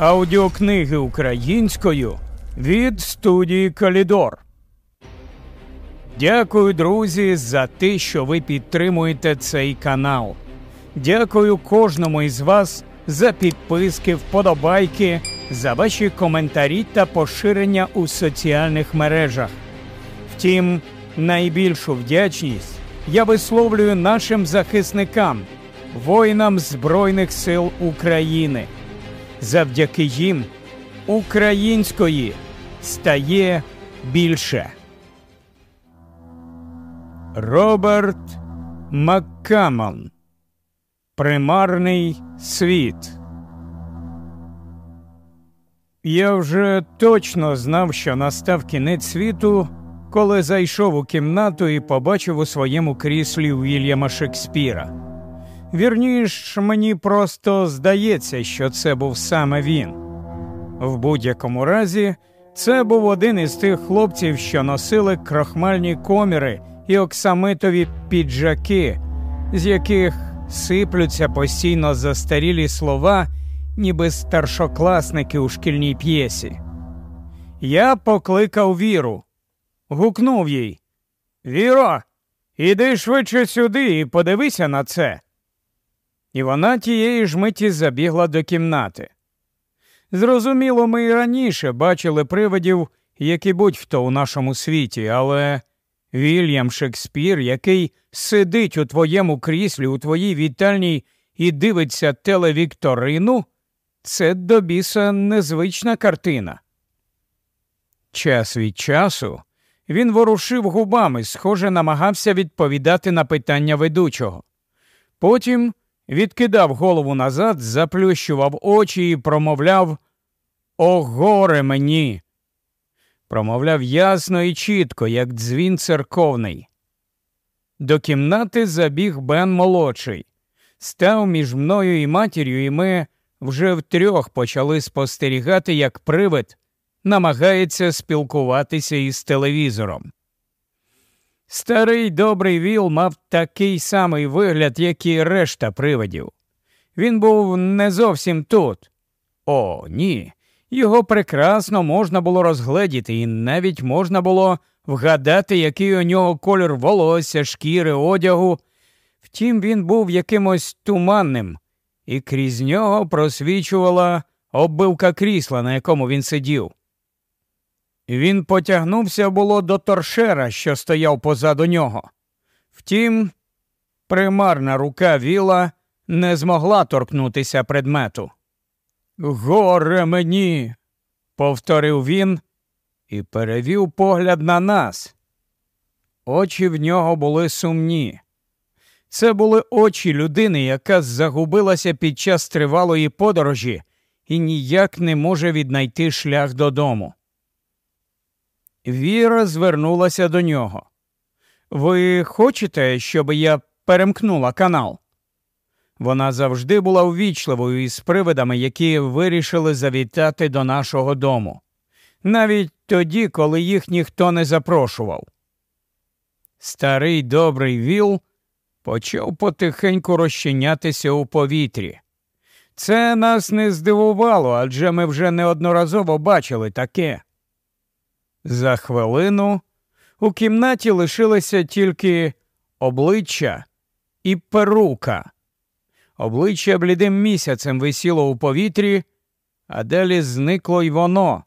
Аудіокниги українською від студії Калідор. Дякую, друзі, за те, що ви підтримуєте цей канал. Дякую кожному із вас за підписки, вподобайки, за ваші коментарі та поширення у соціальних мережах. Втім, найбільшу вдячність я висловлюю нашим захисникам, воїнам Збройних сил України. Завдяки їм української стає більше. Роберт Маккаммон Примарний світ. Я вже точно знав, що настав кінець світу, коли зайшов у кімнату і побачив у своєму кріслі Вільяма Шекспіра. Вірніш, мені просто здається, що це був саме він. В будь-якому разі, це був один із тих хлопців, що носили крохмальні коміри і оксамитові піджаки, з яких сиплються постійно застарілі слова, ніби старшокласники у шкільній п'єсі. Я покликав віру, гукнув їй Віро, іди швидше сюди і подивися на це. І вона тієї ж миті забігла до кімнати. Зрозуміло, ми і раніше бачили привидів, які будь-хто у нашому світі, але Вільям Шекспір, який сидить у твоєму кріслі, у твоїй вітальній і дивиться телевікторину, це до біса незвична картина. Час від часу він ворушив губами, схоже, намагався відповідати на питання ведучого. Потім відкидав голову назад, заплющував очі і промовляв О, горе мені! Промовляв ясно і чітко, як дзвін церковний. До кімнати забіг Бен молодший, став між мною і матір'ю, і ми вже втрьох почали спостерігати, як привид намагається спілкуватися із телевізором. Старий добрий Віл мав такий самий вигляд, як і решта привидів. Він був не зовсім тут. О, ні. Його прекрасно можна було розгледіти, і навіть можна було вгадати, який у нього колір волосся, шкіри, одягу. Втім, він був якимось туманним, і крізь нього просвічувала оббивка крісла, на якому він сидів. Він потягнувся було до торшера, що стояв позаду нього. Втім, примарна рука віла не змогла торкнутися предмету. Горе мені, повторив він і перевів погляд на нас. Очі в нього були сумні. Це були очі людини, яка загубилася під час тривалої подорожі і ніяк не може віднайти шлях додому. Віра звернулася до нього. Ви хочете, щоб я перемкнула канал? Вона завжди була увічливою із привидами, які вирішили завітати до нашого дому, навіть тоді, коли їх ніхто не запрошував. Старий добрий віл почав потихеньку розчинятися у повітрі. Це нас не здивувало, адже ми вже неодноразово бачили таке. За хвилину у кімнаті лишилися тільки обличчя і перука. Обличчя блідим місяцем висіло у повітрі, а далі зникло й воно.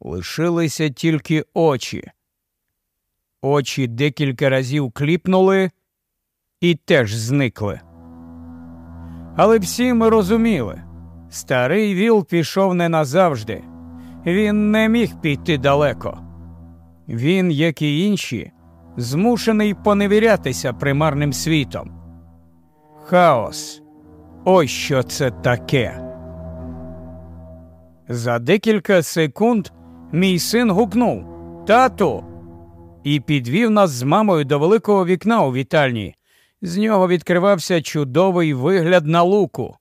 Лишилися тільки очі. Очі декілька разів кліпнули і теж зникли. Але всі ми розуміли, старий віл пішов не назавжди. Він не міг піти далеко. Він, як і інші, змушений поневірятися примарним світом. Хаос. Ось що це таке. За декілька секунд мій син гукнув Тату. І підвів нас з мамою до великого вікна у вітальні. З нього відкривався чудовий вигляд на луку.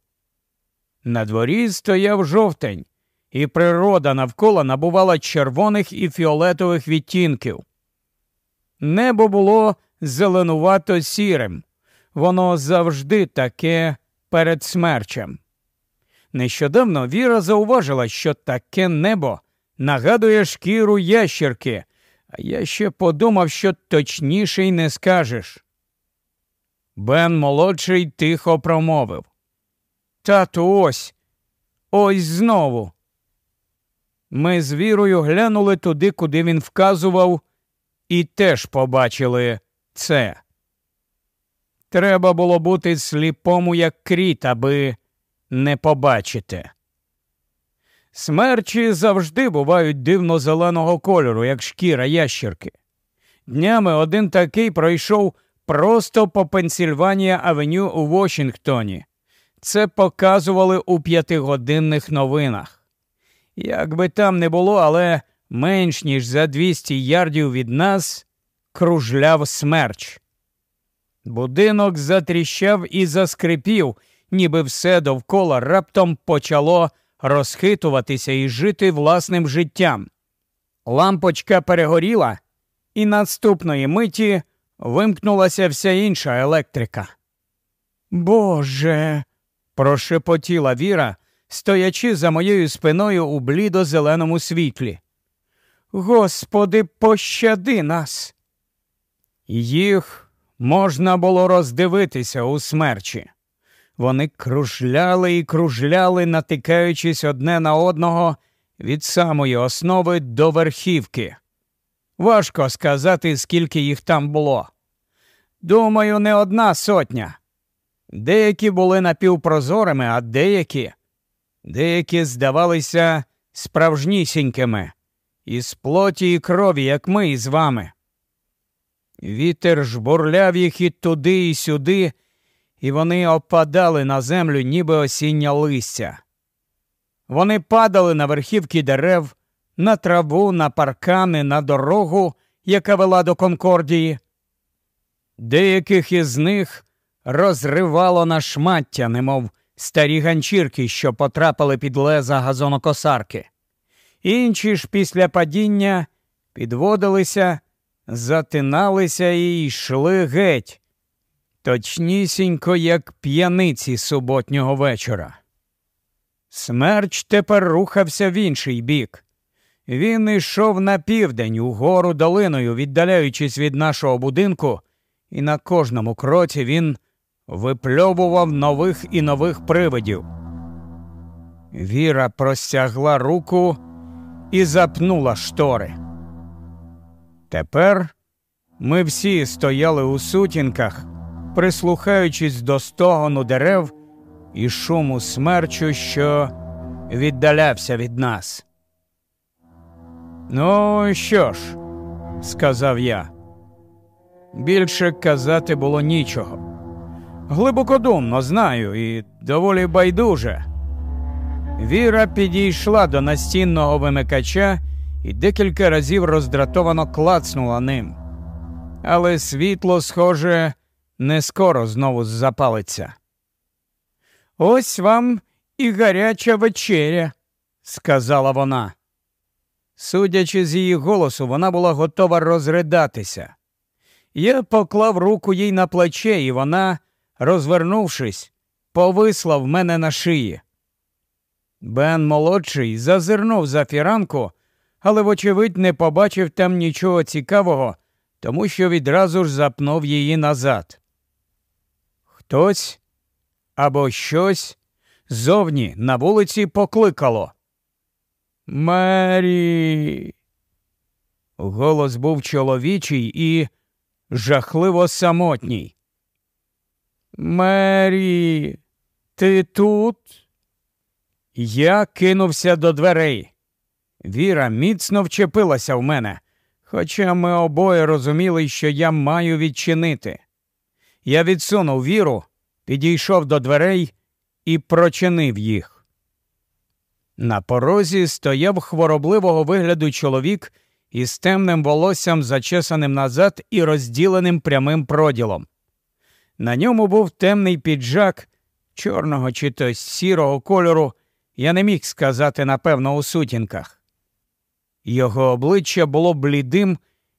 На дворі стояв жовтень, і природа навколо набувала червоних і фіолетових відтінків. Небо було зеленувато сірим, воно завжди таке перед смерчем. Нещодавно Віра зауважила, що таке небо нагадує шкіру ящерки, а я ще подумав, що точніше й не скажеш. Бен молодший тихо промовив. Тату, ось, ось знову. Ми з вірою глянули туди, куди він вказував, і теж побачили це. Треба було бути сліпому, як кріт, аби не побачити. Смерчі завжди бувають дивно зеленого кольору, як шкіра ящерки. Днями один такий пройшов просто по Пенсільванія Авеню у Вашингтоні. Це показували у п'ятигодинних новинах. Як би там не було, але менш ніж за 200 ярдів від нас кружляв смерч. Будинок затріщав і заскрипів, ніби все довкола раптом почало розхитуватися і жити власним життям. Лампочка перегоріла, і наступної миті вимкнулася вся інша електрика. Боже. прошепотіла Віра, стоячи за моєю спиною у блідо-зеленому світлі. Господи, пощади нас. Їх можна було роздивитися у смерчі. Вони кружляли і кружляли, натикаючись одне на одного від самої основи до верхівки. Важко сказати, скільки їх там було. Думаю, не одна сотня. Деякі були напівпрозорими, а деякі, деякі здавалися справжнісінькими, із плоті і крові, як ми із вами. Вітер жбурляв їх і туди, і сюди, і вони опадали на землю, ніби осіння листя. Вони падали на верхівки дерев, на траву, на паркани, на дорогу, яка вела до Конкордії. Деяких із них розривало на шмаття, немов старі ганчірки, що потрапили під леза газонокосарки. Інші ж після падіння підводилися, затиналися і йшли геть, точнісінько, як п'яниці суботнього вечора. Смерч тепер рухався в інший бік. Він йшов на південь, угору долиною, віддаляючись від нашого будинку, і на кожному кроці він випльовував нових і нових привидів. Віра простягла руку і запнула штори. Тепер ми всі стояли у сутінках, прислухаючись до стогону дерев і шуму смерчу, що віддалявся від нас. Ну, що ж, сказав я, більше казати було нічого. Глибокодумно знаю і доволі байдуже. Віра підійшла до настінного вимикача і декілька разів роздратовано клацнула ним. Але світло, схоже, не скоро знову запалиться. Ось вам і гаряча вечеря, сказала вона. Судячи з її голосу, вона була готова розридатися. Я поклав руку їй на плече, і вона, розвернувшись, повисла в мене на шиї. Бен молодший зазирнув за фіранку, але, вочевидь, не побачив там нічого цікавого, тому що відразу ж запнув її назад. Хтось або щось зовні на вулиці покликало. Мері. Голос був чоловічий і жахливо самотній. Мері, ти тут? Я кинувся до дверей. Віра міцно вчепилася в мене, хоча ми обоє розуміли, що я маю відчинити. Я відсунув віру, підійшов до дверей і прочинив їх. На порозі стояв хворобливого вигляду чоловік із темним волоссям, зачесаним назад і розділеним прямим проділом. На ньому був темний піджак чорного чи то сірого кольору, я не міг сказати напевно у сутінках. Його обличчя було блідим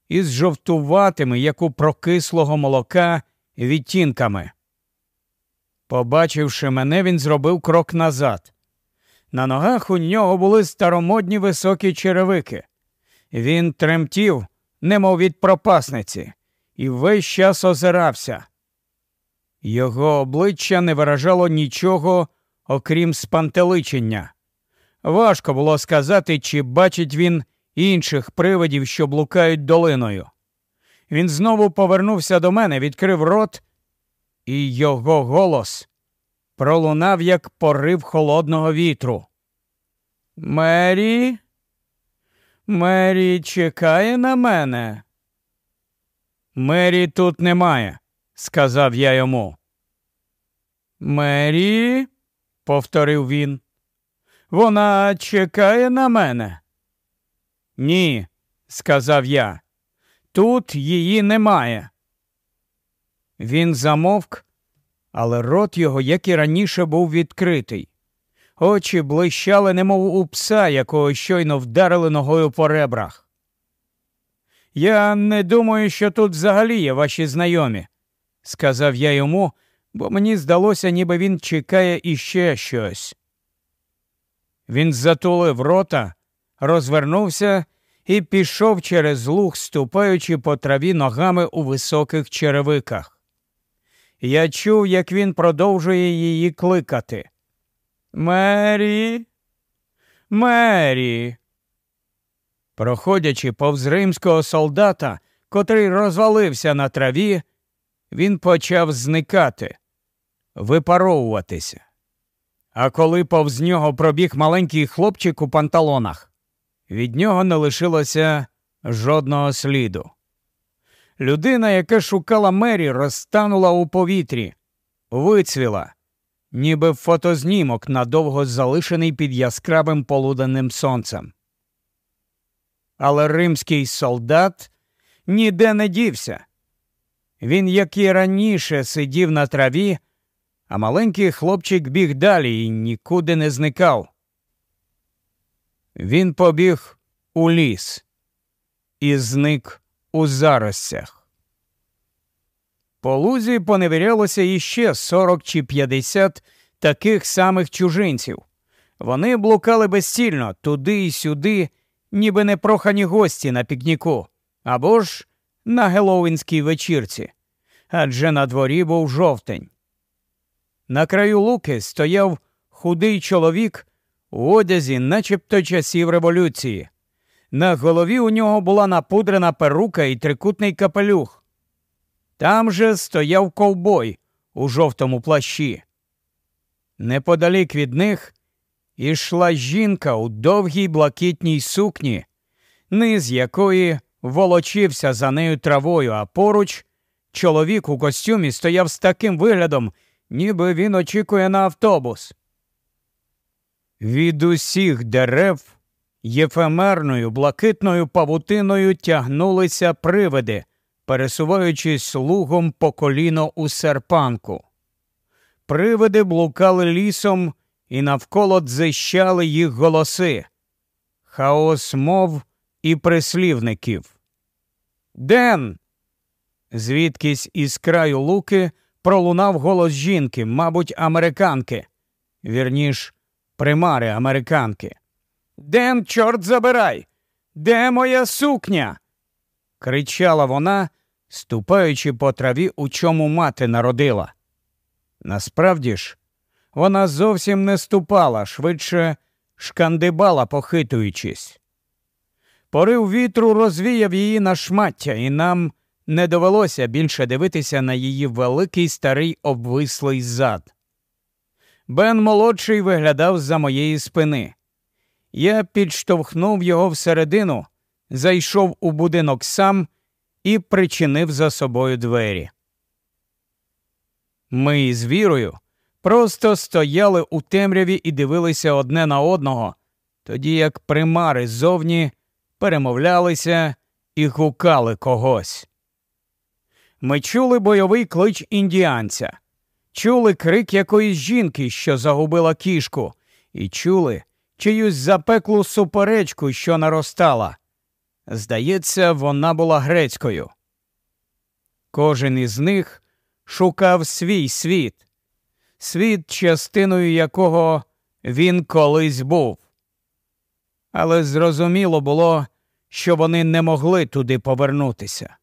і з жовтуватими, як у прокислого молока, відтінками. Побачивши мене, він зробив крок назад. На ногах у нього були старомодні високі черевики. Він тремтів, немов від пропасниці, і весь час озирався. Його обличчя не виражало нічого, окрім спантеличення. Важко було сказати, чи бачить він інших привидів, що блукають долиною. Він знову повернувся до мене, відкрив рот, і його голос пролунав, як порив холодного вітру. Мері, Мері чекає на мене. Мері тут немає, сказав я йому. Мері, повторив він, вона чекає на мене. Ні, сказав я. Тут її немає. Він замовк, але рот його, як і раніше, був відкритий. Очі блищали, немов у пса, якого щойно вдарили ногою по ребрах. Я не думаю, що тут взагалі є ваші знайомі, сказав я йому, бо мені здалося, ніби він чекає іще щось. Він затулив рота, розвернувся і пішов через луг, ступаючи по траві ногами у високих черевиках. Я чув, як він продовжує її кликати. Мері, Мері. Проходячи повз римського солдата, котрий розвалився на траві, він почав зникати, випаровуватися. А коли повз нього пробіг маленький хлопчик у панталонах, від нього не лишилося жодного сліду. Людина, яка шукала мері, розтанула у повітрі, вицвіла, ніби фотознімок надовго залишений під яскравим полуденним сонцем. Але римський солдат ніде не дівся. Він, як і раніше, сидів на траві, а маленький хлопчик біг далі і нікуди не зникав. Він побіг у ліс і зник у заростях. По лузі поневірялося іще сорок чи п'ятдесят таких самих чужинців. Вони блукали безцільно туди й сюди, ніби непрохані гості на пікніку, або ж на геловінській вечірці, адже на дворі був жовтень. На краю луки стояв худий чоловік у одязі, начебто часів революції. На голові у нього була напудрена перука і трикутний капелюх. Там же стояв ковбой у жовтому плащі. Неподалік від них ішла жінка у довгій блакитній сукні, низ якої волочився за нею травою, а поруч чоловік у костюмі стояв з таким виглядом, ніби він очікує на автобус. Від усіх дерев єфемерною блакитною павутиною тягнулися привиди, пересуваючись лугом по коліно у серпанку. Привиди блукали лісом і навколо дзищали їх голоси, хаос мов і прислівників. Ден. Звідкись із краю луки пролунав голос жінки, мабуть, американки, вірніш, примари американки. Ден, чорт забирай! Де моя сукня? кричала вона, ступаючи по траві, у чому мати народила. Насправді ж, вона зовсім не ступала, швидше шкандибала, похитуючись. Порив вітру розвіяв її на шмаття, і нам не довелося більше дивитися на її великий старий обвислий зад. Бен молодший виглядав за моєї спини. Я підштовхнув його всередину, зайшов у будинок сам і причинив за собою двері. Ми із вірою просто стояли у темряві і дивилися одне на одного, тоді як примари ззовні перемовлялися і гукали когось. Ми чули бойовий клич індіанця, чули крик якоїсь жінки, що загубила кішку, і чули чиюсь запеклу суперечку, що наростала. Здається, вона була грецькою. Кожен із них шукав свій світ, світ, частиною якого він колись був. Але зрозуміло було, що вони не могли туди повернутися.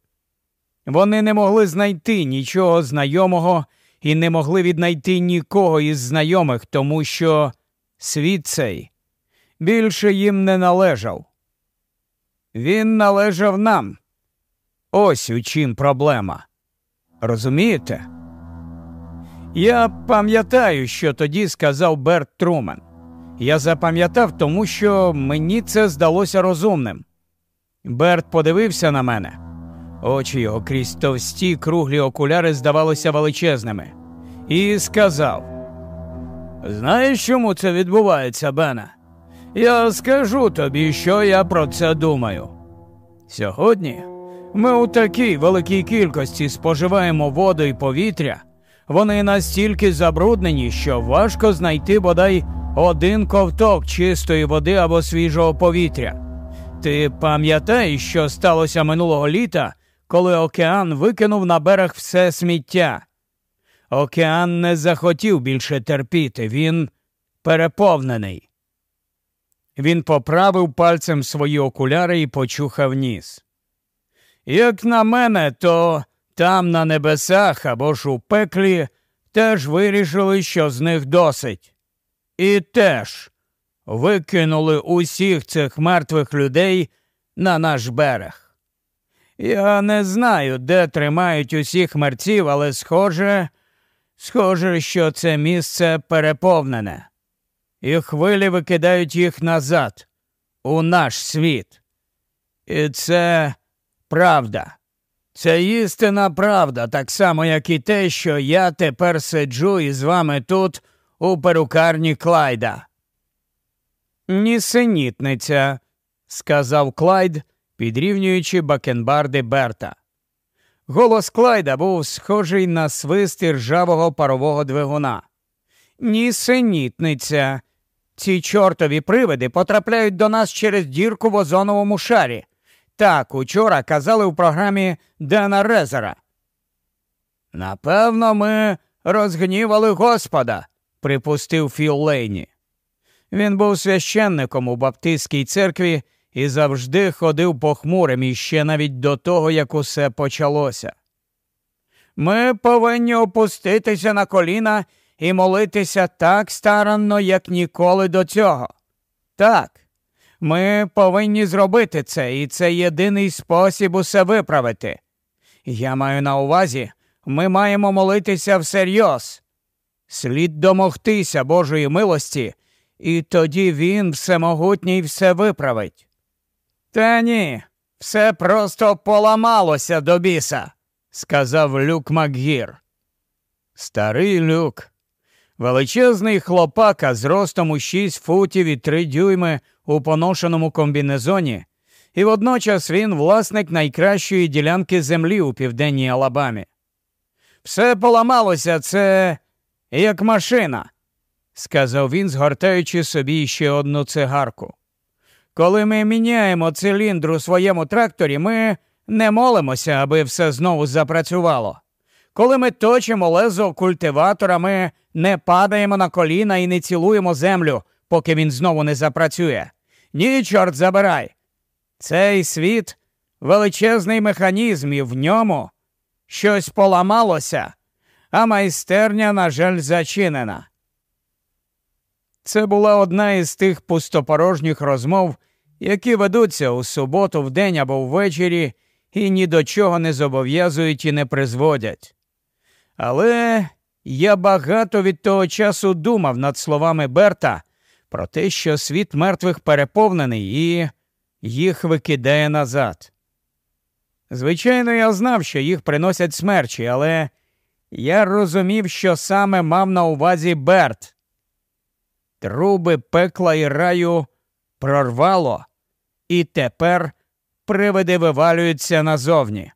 Вони не могли знайти нічого знайомого і не могли віднайти нікого із знайомих, тому що світ цей більше їм не належав. Він належав нам. Ось у чим проблема. Розумієте? Я пам'ятаю, що тоді сказав Берт Трумен. Я запам'ятав, тому що мені це здалося розумним. Берт подивився на мене. Очі його крізь товсті круглі окуляри здавалося величезними, і сказав: Знаєш, чому це відбувається, Бене? Я скажу тобі, що я про це думаю. Сьогодні ми у такій великій кількості споживаємо воду і повітря, вони настільки забруднені, що важко знайти бодай один ковток чистої води або свіжого повітря. Ти пам'ятаєш, що сталося минулого літа, коли океан викинув на берег все сміття? Океан не захотів більше терпіти, він переповнений. Він поправив пальцем свої окуляри і почухав ніс. Як на мене, то там, на небесах або ж у пеклі, теж вирішили, що з них досить. І теж викинули усіх цих мертвих людей на наш берег. Я не знаю, де тримають усіх мерців, але схоже, схоже, що це місце переповнене, і хвилі викидають їх назад, у наш світ. І це правда. Це істина правда, так само, як і те, що я тепер сиджу із вами тут, у перукарні Клайда. Нісенітниця, сказав Клайд, підрівнюючи бакенбарди Берта. Голос Клайда був схожий на свист ржавого парового двигуна. Нісенітниця. Ці чортові привиди потрапляють до нас через дірку в озоновому шарі. Так учора казали в програмі Дена Резера. Напевно, ми розгнівали Господа, припустив Філ Лейні. Він був священником у Баптистській церкві і завжди ходив похмурим іще навіть до того, як усе почалося. Ми повинні опуститися на коліна і молитися так старанно, як ніколи до цього. Так, ми повинні зробити це, і це єдиний спосіб усе виправити. Я маю на увазі, ми маємо молитися всерйоз. Слід домогтися Божої милості, і тоді він всемогутній все виправить. Та ні, все просто поламалося до біса, сказав Люк Макгір. Старий люк, величезний хлопака з ростом у шість футів і три дюйми у поношеному комбінезоні, і водночас він власник найкращої ділянки землі у південній Алабамі. Все поламалося, це як машина, сказав він, згортаючи собі ще одну цигарку. Коли ми міняємо циліндр у своєму тракторі, ми не молимося, аби все знову запрацювало. Коли ми точимо лезо культиватора, ми не падаємо на коліна і не цілуємо землю, поки він знову не запрацює. Ні, чорт забирай. Цей світ величезний механізм, і в ньому щось поламалося, а майстерня, на жаль, зачинена. Це була одна із тих пустопорожніх розмов, які ведуться у суботу вдень або ввечері і ні до чого не зобов'язують і не призводять. Але я багато від того часу думав над словами Берта про те, що світ мертвих переповнений і їх викидає назад. Звичайно, я знав, що їх приносять смерчі, але я розумів, що саме мав на увазі Берт. Труби пекла і раю прорвало, і тепер привиди вивалюються назовні.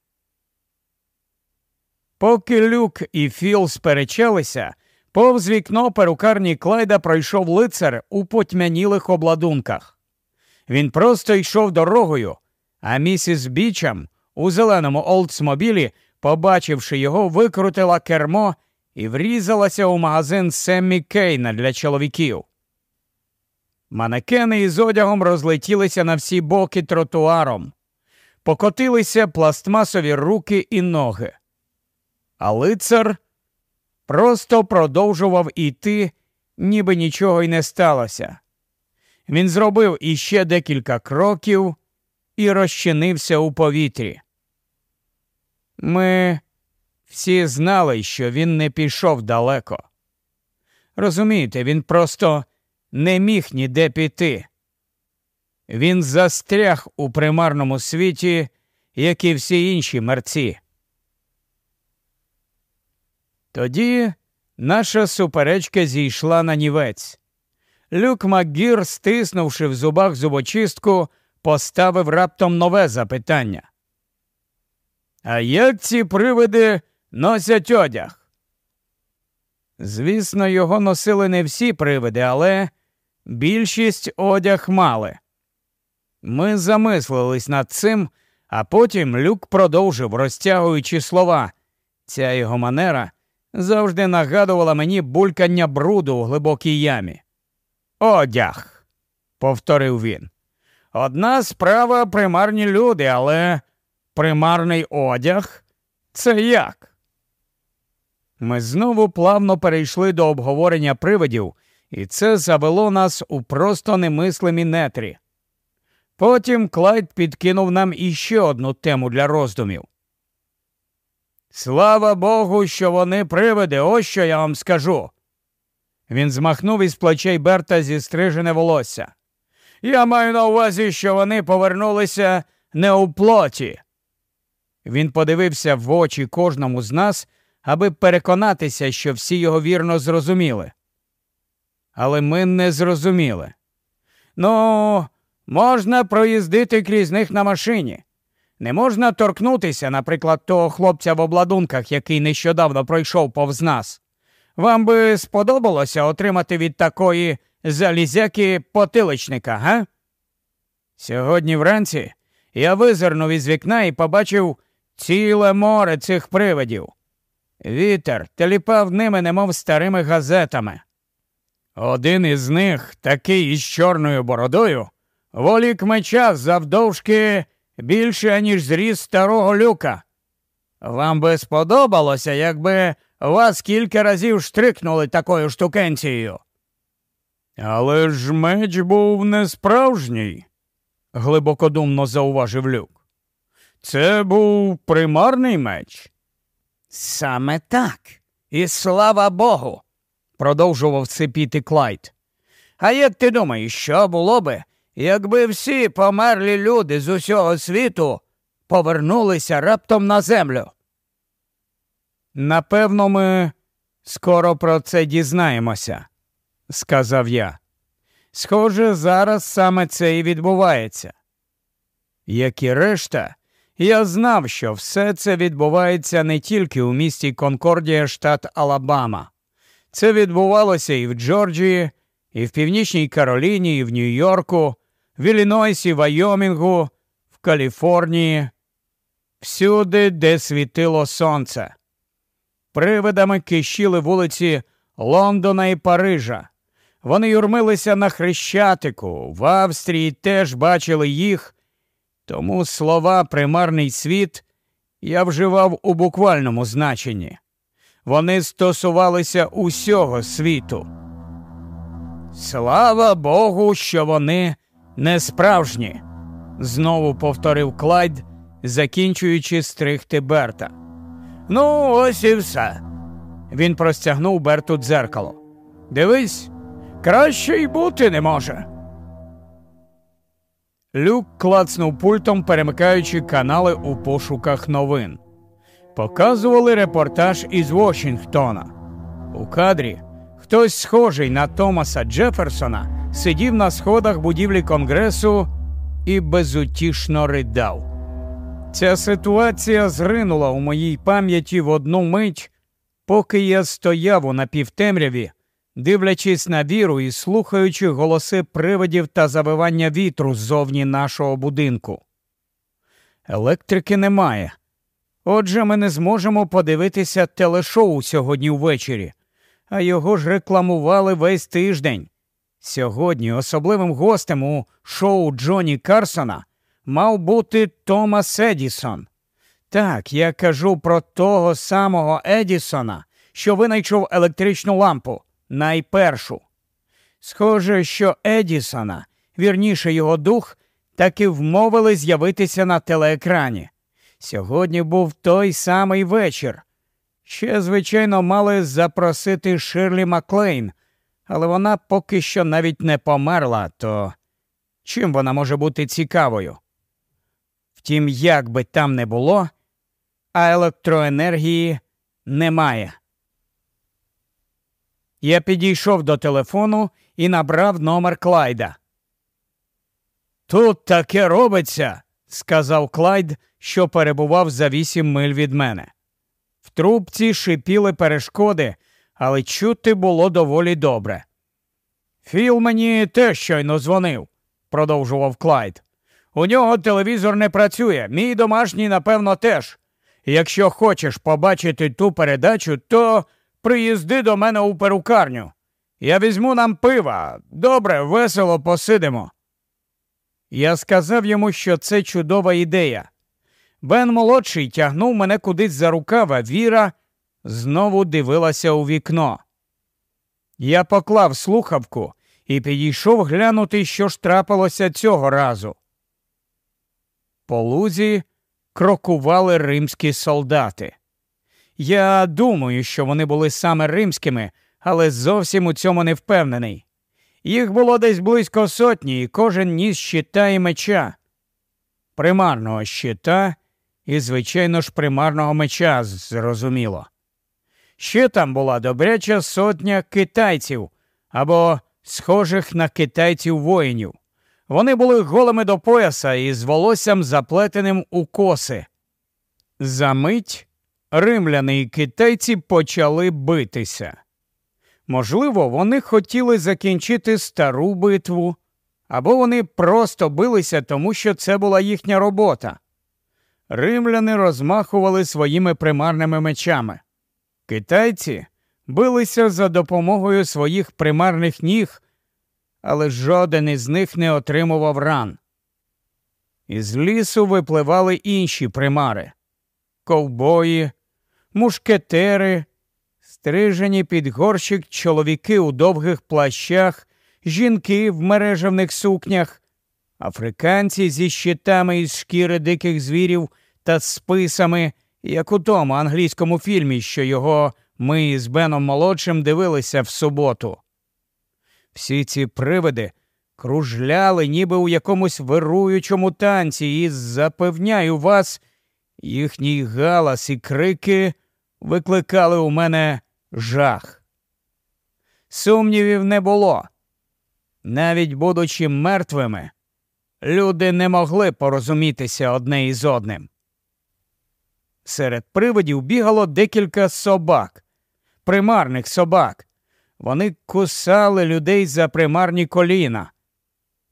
Поки Люк і Філ сперечалися, повз вікно перукарні Клайда пройшов лицар у потьмянілих обладунках. Він просто йшов дорогою, а місіс Бічам у зеленому олдсмобілі, побачивши його, викрутила кермо і врізалася у магазин Семмі Кейна для чоловіків. Манекени із одягом розлетілися на всі боки тротуаром, покотилися пластмасові руки і ноги. А лицар просто продовжував іти, ніби нічого й не сталося. Він зробив іще декілька кроків і розчинився у повітрі. Ми всі знали, що він не пішов далеко. Розумієте, він просто не міг ніде піти. Він застряг у примарному світі, як і всі інші мерці. Тоді наша суперечка зійшла на нівець. Люк Макгір, стиснувши в зубах зубочистку, поставив раптом нове запитання. А як ці привиди носять одяг? Звісно, його носили не всі привиди, але більшість одяг мали. Ми замислились над цим, а потім люк продовжив, розтягуючи слова. Ця його манера завжди нагадувала мені булькання бруду у глибокій ямі. Одяг, повторив він. Одна справа примарні люди, але примарний одяг це як? Ми знову плавно перейшли до обговорення привидів, і це завело нас у просто немислимі нетрі. Потім Клайд підкинув нам іще одну тему для роздумів. Слава Богу, що вони привиди, ось що я вам скажу. Він змахнув із плечей Берта зістрижене волосся. Я маю на увазі, що вони повернулися не у плоті. Він подивився в очі кожному з нас, аби переконатися, що всі його вірно зрозуміли. Але ми не зрозуміли. Ну, можна проїздити крізь них на машині. Не можна торкнутися, наприклад, того хлопця в обладунках, який нещодавно пройшов повз нас. Вам би сподобалося отримати від такої залізяки потиличника, га? Сьогодні вранці я визирнув із вікна і побачив ціле море цих привидів. Вітер теліпав ними, немов старими газетами. Один із них, такий із чорною бородою, волік меча завдовжки більше, ніж зріс старого люка. Вам би сподобалося, якби вас кілька разів штрикнули такою штукенцією. Але ж меч був не справжній, глибокодумно зауважив люк. Це був примарний меч. Саме так. І слава Богу, продовжував сипіти Клайд. А як ти думаєш, що було би, якби всі померлі люди з усього світу повернулися раптом на землю? Напевно, ми скоро про це дізнаємося, сказав я. Схоже, зараз саме це і відбувається. Як і решта, я знав, що все це відбувається не тільки у місті Конкордія, штат Алабама. Це відбувалося і в Джорджії, і в Північній Кароліні, і в Нью-Йорку, в Іллінойсі, Вайомінгу, в Каліфорнії, всюди, де світило сонце. Привидами кищили вулиці Лондона і Парижа. Вони юрмилися на Хрещатику, в Австрії теж бачили їх, тому слова примарний світ я вживав у буквальному значенні. Вони стосувалися усього світу. Слава Богу, що вони не справжні, знову повторив Клайд, закінчуючи стригти Берта. Ну, ось і все. Він простягнув Берту дзеркало. Дивись, краще й бути не може. Люк клацнув пультом, перемикаючи канали у пошуках новин. Показували репортаж із Вашингтона. У кадрі хтось схожий на Томаса Джеферсона сидів на сходах будівлі Конгресу і безутішно ридав. Ця ситуація зринула у моїй пам'яті в одну мить, поки я стояв у напівтемряві, дивлячись на віру і слухаючи голоси привидів та забивання вітру ззовні нашого будинку. Електрики немає. Отже, ми не зможемо подивитися телешоу сьогодні ввечері, а його ж рекламували весь тиждень. Сьогодні особливим гостем у шоу Джоні Карсона мав бути Томас Едісон. Так, я кажу про того самого Едісона, що винайшов електричну лампу найпершу. Схоже, що Едісона, вірніше його дух, таки вмовили з'явитися на телеекрані. Сьогодні був той самий вечір. Ще, звичайно, мали запросити Ширлі Маклейн, але вона поки що навіть не померла, то чим вона може бути цікавою? Втім, як би там не було, а електроенергії немає. Я підійшов до телефону і набрав номер Клайда. Тут таке робиться, сказав Клайд, що перебував за вісім миль від мене. В трубці шипіли перешкоди, але чути було доволі добре. Філ мені теж щойно дзвонив, продовжував Клайд. У нього телевізор не працює, мій домашній, напевно, теж. Якщо хочеш побачити ту передачу, то приїзди до мене у перукарню. Я візьму нам пива. Добре, весело посидимо. Я сказав йому, що це чудова ідея. Бен молодший тягнув мене кудись за рукав, а Віра знову дивилася у вікно. Я поклав слухавку і підійшов глянути, що ж трапилося цього разу. По лузі крокували римські солдати. Я думаю, що вони були саме римськими, але зовсім у цьому не впевнений. Їх було десь близько сотні, і кожен ніс щита і меча, примарного щита і, звичайно ж, примарного меча, зрозуміло. Ще там була добряча сотня китайців або схожих на китайців воїнів. Вони були голими до пояса і з волоссям заплетеним у коси. За мить римляни і китайці почали битися. Можливо, вони хотіли закінчити стару битву, або вони просто билися, тому що це була їхня робота. Римляни розмахували своїми примарними мечами. Китайці билися за допомогою своїх примарних ніг, але жоден із них не отримував ран. Із лісу випливали інші примари ковбої, мушкетери, стрижені під горщик чоловіки у довгих плащах, жінки в мережевних сукнях, африканці зі щитами із шкіри диких звірів та списами, як у тому англійському фільмі, що його ми з Беном молодшим дивилися в суботу. Всі ці привиди кружляли, ніби у якомусь вируючому танці, і запевняю вас, їхній галас і крики викликали у мене жах. Сумнівів не було. Навіть будучи мертвими, люди не могли порозумітися одне із одним. Серед привидів бігало декілька собак, примарних собак. Вони кусали людей за примарні коліна.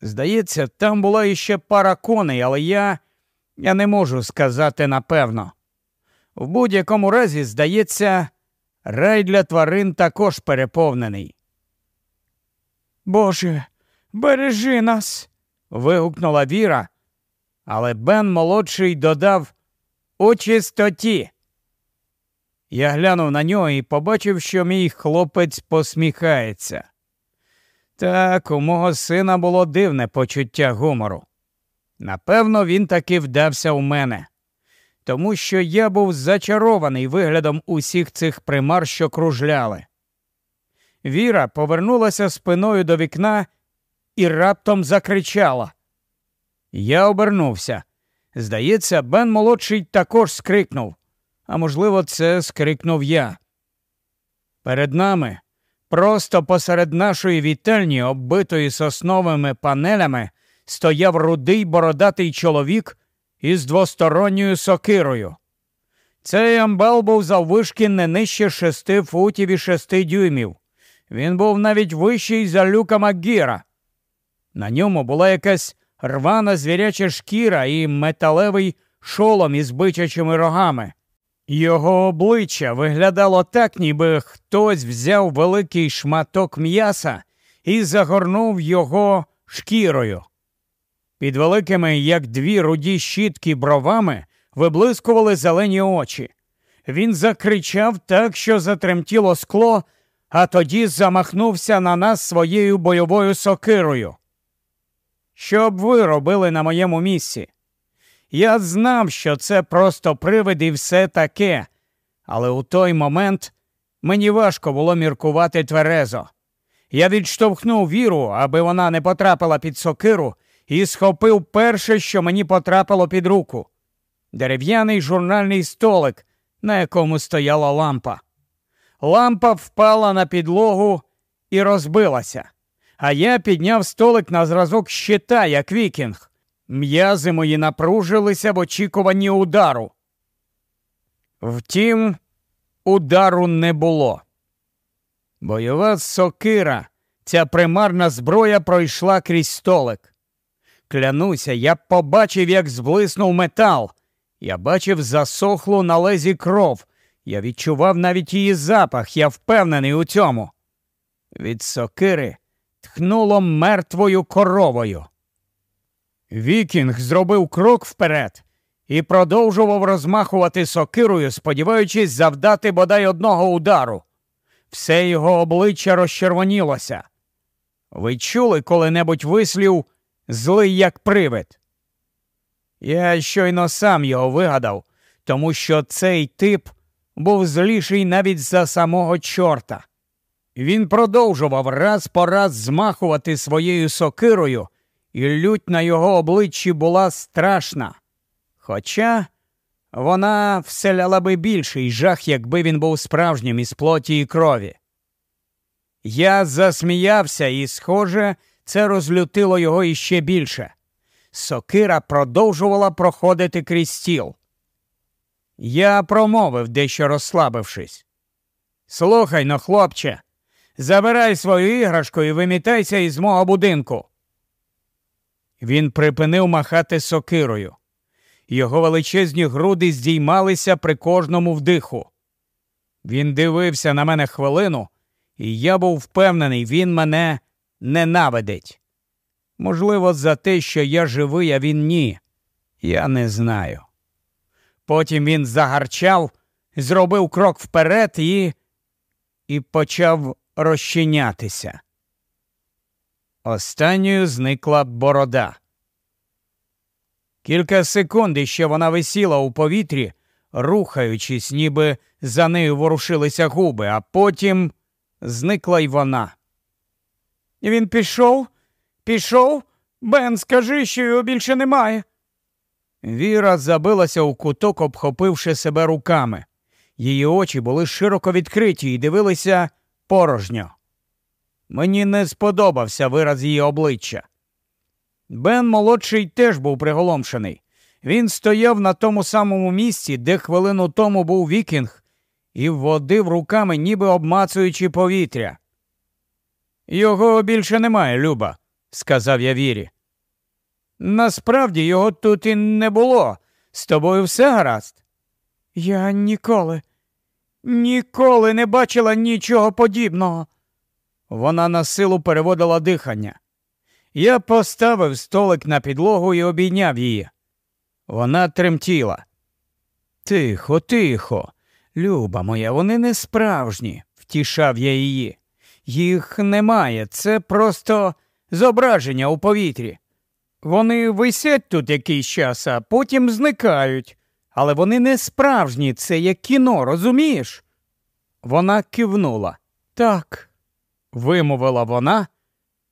Здається, там була іще пара коней, але я, я не можу сказати напевно. В будь-якому разі, здається, рай для тварин також переповнений. Боже, бережи нас. вигукнула Віра, але Бен молодший додав у чистоті. Я глянув на нього і побачив, що мій хлопець посміхається. Так, у мого сина було дивне почуття гумору. Напевно, він таки вдався у мене тому що я був зачарований виглядом усіх цих примар, що кружляли. Віра повернулася спиною до вікна і раптом закричала. Я обернувся. Здається, Бен молодший також скрикнув, а можливо, це скрикнув я. Перед нами, просто посеред нашої вітальні, оббитої сосновими панелями, стояв рудий бородатий чоловік із двосторонньою сокирою. Цей амбал був заввишки не нижче шести футів і шести дюймів. Він був навіть вищий за люка Макгіра. На ньому була якась рвана звіряча шкіра і металевий шолом із бичачими рогами. Його обличчя виглядало так, ніби хтось взяв великий шматок м'яса і загорнув його шкірою. Під великими, як дві руді щітки бровами, виблискували зелені очі. Він закричав так, що затремтіло скло, а тоді замахнувся на нас своєю бойовою сокирою. Що б ви робили на моєму місці? Я знав, що це просто привид і все таке, але у той момент мені важко було міркувати тверезо. Я відштовхнув віру, аби вона не потрапила під сокиру, і схопив перше, що мені потрапило під руку дерев'яний журнальний столик, на якому стояла лампа. Лампа впала на підлогу і розбилася, а я підняв столик на зразок щита, як вікінг. М'язи мої напружилися в очікуванні удару. Втім, удару не було. Бойова сокира, ця примарна зброя пройшла крізь столик. Клянуся, я побачив, як зблиснув метал. Я бачив засохлу на лезі кров. Я відчував навіть її запах, я впевнений у цьому. Від сокири тхнуло мертвою коровою. Вікінг зробив крок вперед і продовжував розмахувати сокирою, сподіваючись завдати бодай одного удару. Все його обличчя розчервонілося. Ви чули коли-небудь вислів злий як привид? Я щойно сам його вигадав, тому що цей тип був зліший навіть за самого чорта. Він продовжував раз по раз змахувати своєю сокирою, і лють на його обличчі була страшна. Хоча вона вселяла би більший жах, якби він був справжнім із плоті і крові. Я засміявся, і, схоже, це розлютило його іще більше. Сокира продовжувала проходити крізь стіл. Я промовив, дещо розслабившись. Слухай но, хлопче, забирай свою іграшку і вимітайся із мого будинку. Він припинив махати сокирою. Його величезні груди здіймалися при кожному вдиху. Він дивився на мене хвилину, і я був впевнений, він мене ненавидить. Можливо, за те, що я живий, а він ні. Я не знаю. Потім він загарчав, зробив крок вперед і і почав розчинятися. Останньою зникла борода. Кілька секунд іще вона висіла у повітрі, рухаючись, ніби за нею ворушилися губи, а потім зникла й вона. Він пішов, пішов. Бен, скажи, що його більше немає. Віра забилася у куток, обхопивши себе руками. Її очі були широко відкриті і дивилися порожньо. Мені не сподобався вираз її обличчя. Бен молодший теж був приголомшений. Він стояв на тому самому місці, де хвилину тому був вікінг, і водив руками, ніби обмацуючи повітря. Його більше немає, Люба, сказав я Вірі. Насправді його тут і не було. З тобою все гаразд? Я ніколи, ніколи не бачила нічого подібного. Вона на силу переводила дихання. Я поставив столик на підлогу і обійняв її. Вона тремтіла. Тихо, тихо, люба моя, вони не справжні, втішав я її. Їх немає, це просто зображення у повітрі. Вони висять тут якийсь час, а потім зникають. Але вони не справжні, це як кіно, розумієш? Вона кивнула. Так, вимовила вона,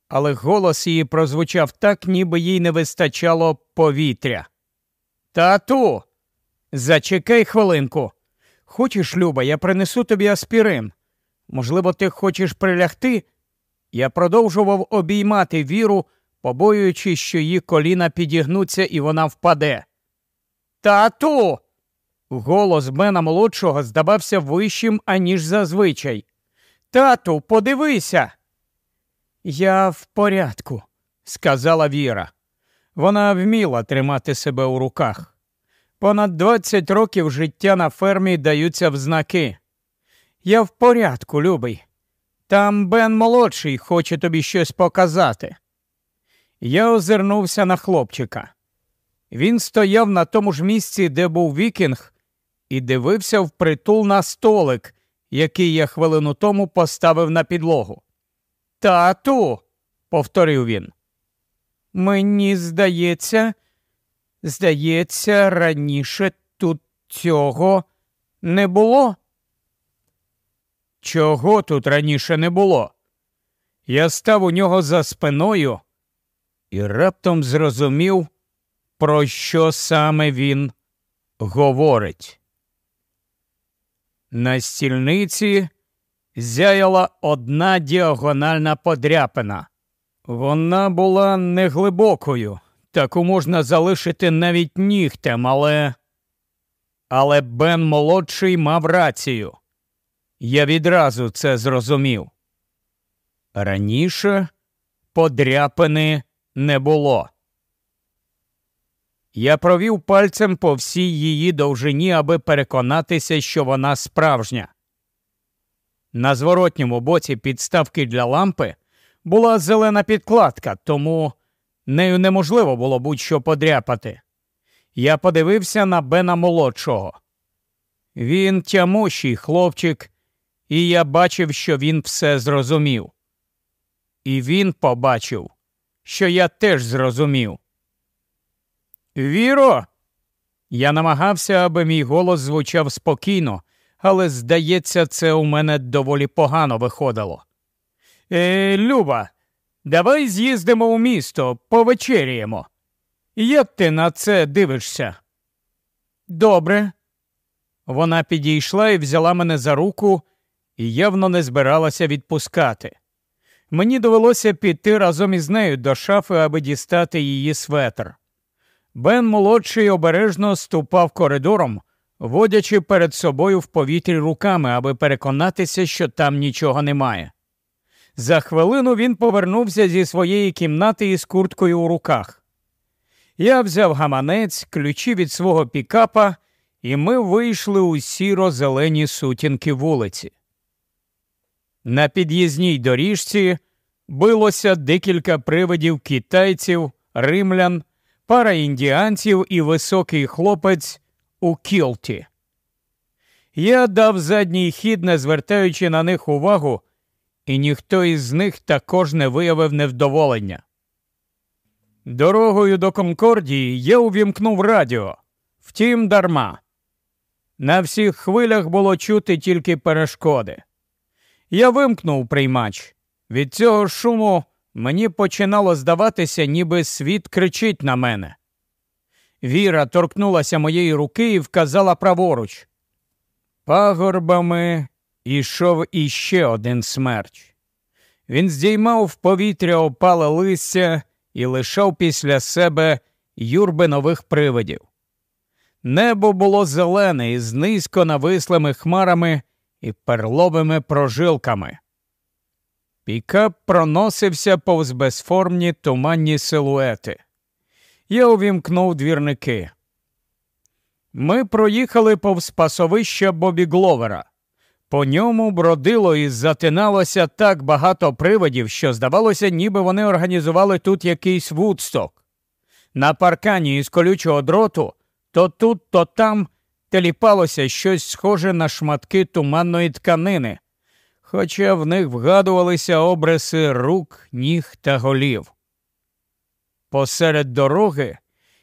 але голос її прозвучав так, ніби їй не вистачало повітря. Тату, зачекай хвилинку. Хочеш, Люба, я принесу тобі аспірин. Можливо, ти хочеш прилягти? Я продовжував обіймати віру, побоюючись, що її коліна підігнуться і вона впаде. Тату. Голос Бена молодшого здавався вищим, аніж зазвичай. Тату, подивися. Я в порядку, сказала Віра. Вона вміла тримати себе у руках. Понад двадцять років життя на фермі даються в знаки. Я в порядку, любий. Там Бен молодший хоче тобі щось показати. Я озирнувся на хлопчика. Він стояв на тому ж місці, де був вікінг, і дивився впритул на столик, який я хвилину тому поставив на підлогу. Тату, повторив він. Мені здається, здається, раніше тут цього не було. Чого тут раніше не було? Я став у нього за спиною і раптом зрозумів, про що саме він говорить. На стільниці зяяла одна діагональна подряпина. Вона була неглибокою, таку можна залишити навіть нігтем, але. Але Бен молодший мав рацію. Я відразу це зрозумів. Раніше подряпини не було. Я провів пальцем по всій її довжині, аби переконатися, що вона справжня. На зворотньому боці підставки для лампи була зелена підкладка, тому нею неможливо було будь-що подряпати. Я подивився на Бена молодшого. Він тямущий хлопчик, і я бачив, що він все зрозумів. І він побачив, що я теж зрозумів. Віро. Я намагався, аби мій голос звучав спокійно, але, здається, це у мене доволі погано виходило. Е, Люба, давай з'їздимо у місто, повечеряємо. Як ти на це дивишся? Добре. Вона підійшла і взяла мене за руку і явно не збиралася відпускати. Мені довелося піти разом із нею до шафи, аби дістати її светр. Бен молодший обережно ступав коридором, водячи перед собою в повітрі руками, аби переконатися, що там нічого немає. За хвилину він повернувся зі своєї кімнати із курткою у руках. Я взяв гаманець, ключі від свого пікапа, і ми вийшли у сіро зелені сутінки вулиці. На під'їзній доріжці билося декілька привидів китайців, римлян, пара індіанців і високий хлопець у кілті. Я дав задній хід, не звертаючи на них увагу, і ніхто із них також не виявив невдоволення. Дорогою до Конкордії я увімкнув радіо, втім, дарма. На всіх хвилях було чути тільки перешкоди. Я вимкнув приймач. Від цього шуму мені починало здаватися, ніби світ кричить на мене. Віра торкнулася моєї руки і вказала праворуч. Пагорбами ішов іще один смерч. Він здіймав в повітря опале листя і лишав після себе юрби нових привидів. Небо було зелене із низько навислими хмарами і перловими прожилками. Пікап проносився повз безформні туманні силуети. Я увімкнув двірники. Ми проїхали повз пасовища Бобі Гловера. По ньому бродило і затиналося так багато привидів, що здавалося, ніби вони організували тут якийсь вудсток. На паркані із колючого дроту то тут, то там теліпалося щось схоже на шматки туманної тканини, хоча в них вгадувалися обриси рук, ніг та голів. Посеред дороги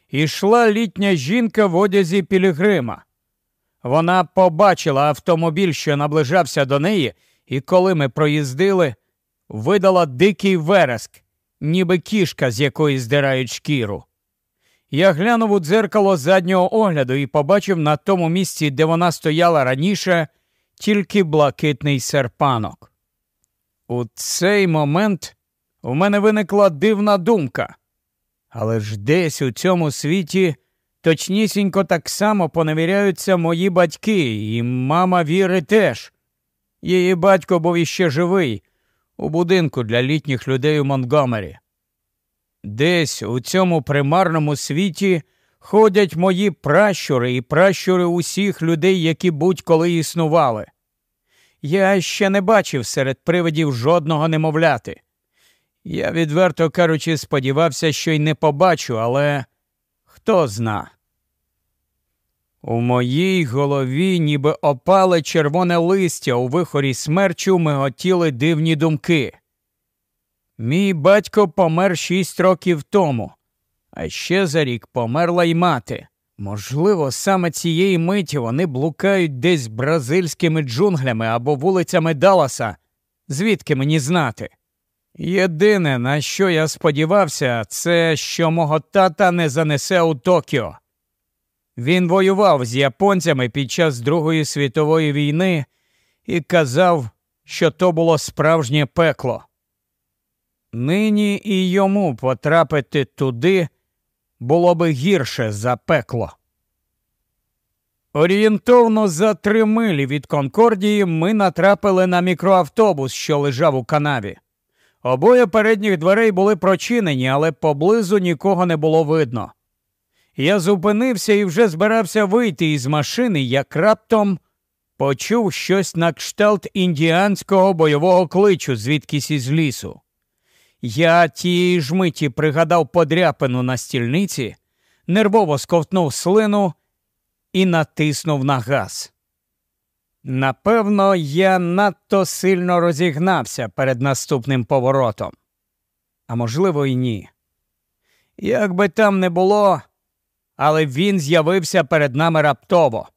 йшла літня жінка в одязі Пілігрима. Вона побачила автомобіль, що наближався до неї, і коли ми проїздили, видала дикий вереск, ніби кішка, з якої здирають шкіру. Я глянув у дзеркало заднього огляду і побачив на тому місці, де вона стояла раніше, тільки блакитний серпанок. У цей момент у мене виникла дивна думка. Але ж десь у цьому світі точнісінько так само поневіряються мої батьки, і мама Віри теж. Її батько був іще живий у будинку для літніх людей у Монтгомері. Десь у цьому примарному світі ходять мої пращури і пращури усіх людей, які будь-коли існували. Я ще не бачив серед привидів жодного немовляти. Я, відверто кажучи, сподівався, що й не побачу, але хто зна. У моїй голові, ніби опале червоне листя у вихорі смерчу миготіли дивні думки. Мій батько помер шість років тому, а ще за рік померла й мати. Можливо, саме цієї миті вони блукають десь бразильськими джунглями або вулицями Далласа, звідки мені знати. Єдине, на що я сподівався, це що мого тата не занесе у Токіо. Він воював з японцями під час Другої світової війни і казав, що то було справжнє пекло. Нині і йому потрапити туди було би гірше за пекло. Орієнтовно за три милі від Конкордії ми натрапили на мікроавтобус, що лежав у канаві. Обоє передніх дверей були прочинені, але поблизу нікого не було видно. Я зупинився і вже збирався вийти із машини, як раптом почув щось на кшталт індіанського бойового кличу, звідкись із лісу. Я тієї ж миті пригадав подряпину на стільниці, нервово сковтнув слину і натиснув на газ. Напевно, я надто сильно розігнався перед наступним поворотом. А можливо, і ні. Як би там не було, але він з'явився перед нами раптово.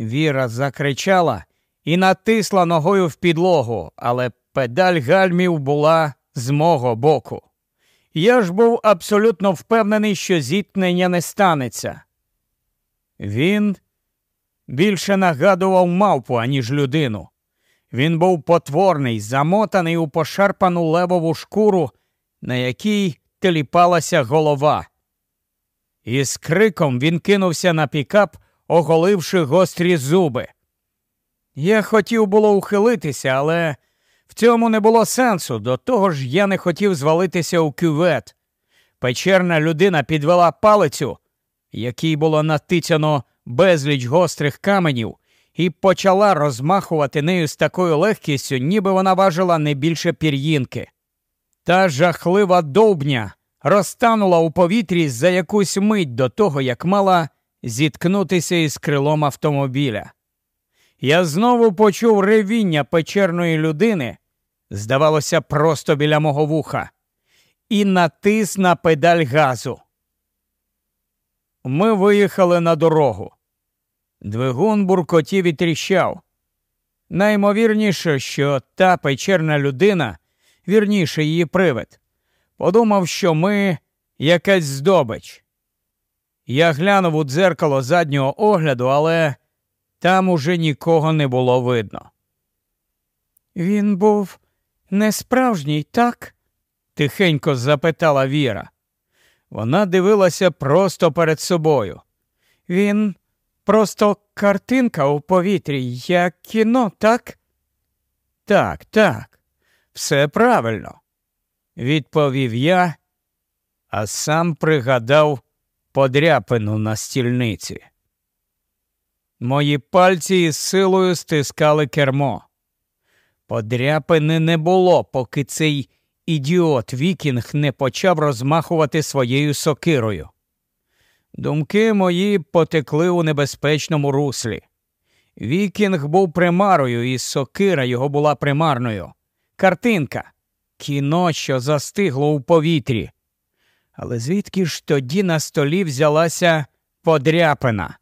Віра закричала і натисла ногою в підлогу, але педаль гальмів була з мого боку. Я ж був абсолютно впевнений, що зіткнення не станеться. Він більше нагадував мавпу, аніж людину. Він був потворний, замотаний у пошарпану левову шкуру, на якій теліпалася голова. І з криком він кинувся на пікап, оголивши гострі зуби. Я хотів було ухилитися, але цьому не було сенсу. До того ж я не хотів звалитися у кювет. Печерна людина підвела палицю, якій було натицяно безліч гострих каменів, і почала розмахувати нею з такою легкістю, ніби вона важила не більше пір'їнки. Та жахлива довбня розтанула у повітрі за якусь мить до того, як мала зіткнутися із крилом автомобіля. Я знову почув ревіння печерної людини, здавалося, просто біля мого вуха, і натис на педаль газу. Ми виїхали на дорогу. Двигун буркотів і тріщав. Наймовірніше, що та печерна людина, вірніше її привид, подумав, що ми якась здобич. Я глянув у дзеркало заднього огляду, але там уже нікого не було видно. Він був не справжній, так? тихенько запитала Віра. Вона дивилася просто перед собою. Він просто картинка у повітрі, як кіно, так? Так, так, все правильно, відповів я, а сам пригадав подряпину на стільниці. Мої пальці із силою стискали кермо. Подряпини не було, поки цей ідіот Вікінг не почав розмахувати своєю сокирою. Думки мої потекли у небезпечному руслі. Вікінг був примарою, і сокира його була примарною. Картинка, кіно, що застигло у повітрі. Але звідки ж тоді на столі взялася подряпина,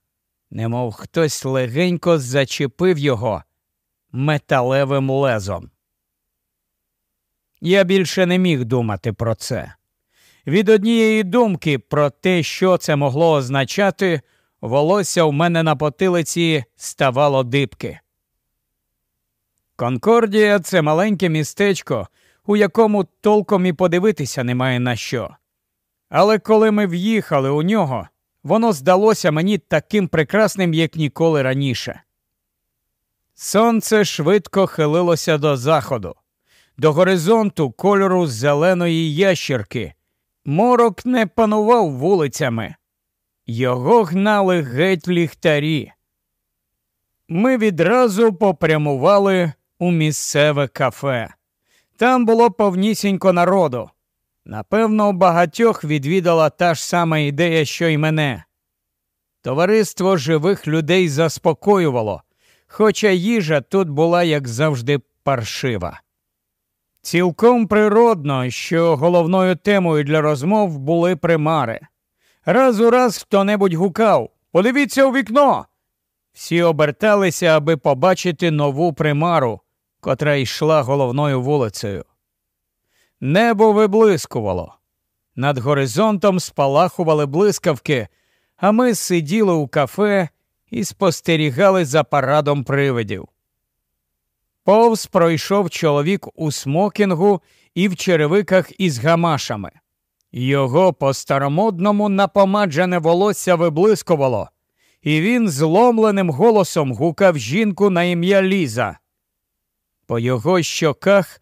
немов хтось легенько зачепив його металевим лезом. Я більше не міг думати про це. Від однієї думки про те, що це могло означати, волосся в мене на потилиці ставало дибки. Конкордія це маленьке містечко, у якому толком і подивитися немає на що. Але коли ми в'їхали у нього, воно здалося мені таким прекрасним, як ніколи раніше. Сонце швидко хилилося до заходу, до горизонту кольору зеленої ящірки. Морок не панував вулицями, його гнали геть ліхтарі. ми відразу попрямували у місцеве кафе. Там було повнісінько народу. Напевно, багатьох відвідала та ж сама ідея, що й мене. Товариство живих людей заспокоювало, хоча їжа тут була, як завжди, паршива. Цілком природно, що головною темою для розмов були примари. Раз у раз хто небудь гукав Подивіться у вікно. Всі оберталися, аби побачити нову примару, котра йшла головною вулицею. Небо виблискувало. Над горизонтом спалахували блискавки, а ми сиділи у кафе і спостерігали за парадом привидів. Повз пройшов чоловік у смокінгу і в черевиках із гамашами. Його по старомодному напомаджене волосся виблискувало, і він зломленим голосом гукав жінку на ім'я Ліза. По його щоках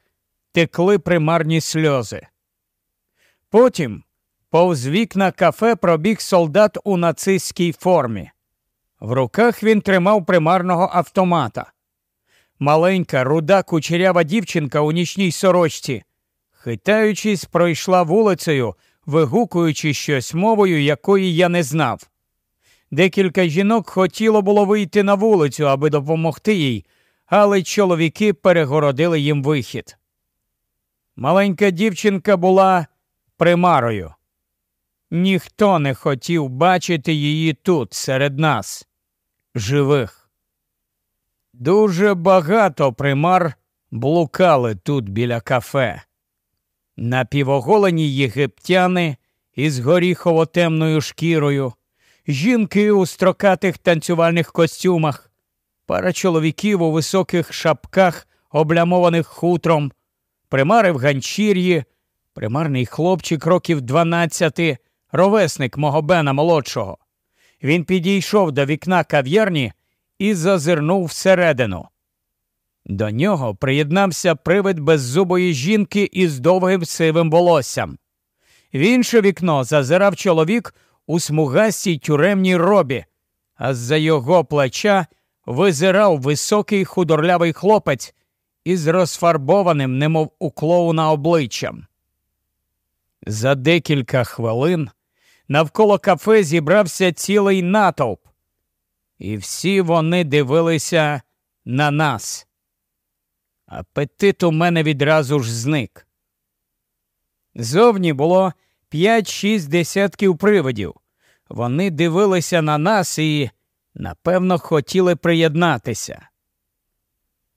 текли примарні сльози. Потім повз вікна кафе пробіг солдат у нацистській формі. В руках він тримав примарного автомата. Маленька, руда, кучерява дівчинка у нічній сорочці, хитаючись, пройшла вулицею, вигукуючи щось мовою, якої я не знав. Декілька жінок хотіло було вийти на вулицю, аби допомогти їй, але чоловіки перегородили їм вихід. Маленька дівчинка була примарою. Ніхто не хотів бачити її тут, серед нас, живих. Дуже багато примар блукали тут біля кафе. Напівоголені єгиптяни із горіхово темною шкірою, жінки у строкатих танцювальних костюмах, пара чоловіків у високих шапках, облямованих хутром, примари в ганчір'ї, примарний хлопчик років дванадцяти, ровесник мого Бена молодшого. Він підійшов до вікна кав'ярні і зазирнув всередину. До нього приєднався привид беззубої жінки із довгим сивим волоссям. В інше вікно зазирав чоловік у смугастій тюремній робі, а з-за його плеча визирав високий худорлявий хлопець із розфарбованим, немов у клоуна обличчям. За декілька хвилин навколо кафе зібрався цілий натовп, і всі вони дивилися на нас. Апетит у мене відразу ж зник. Зовні було п'ять-шість десятків привидів. Вони дивилися на нас і, напевно, хотіли приєднатися.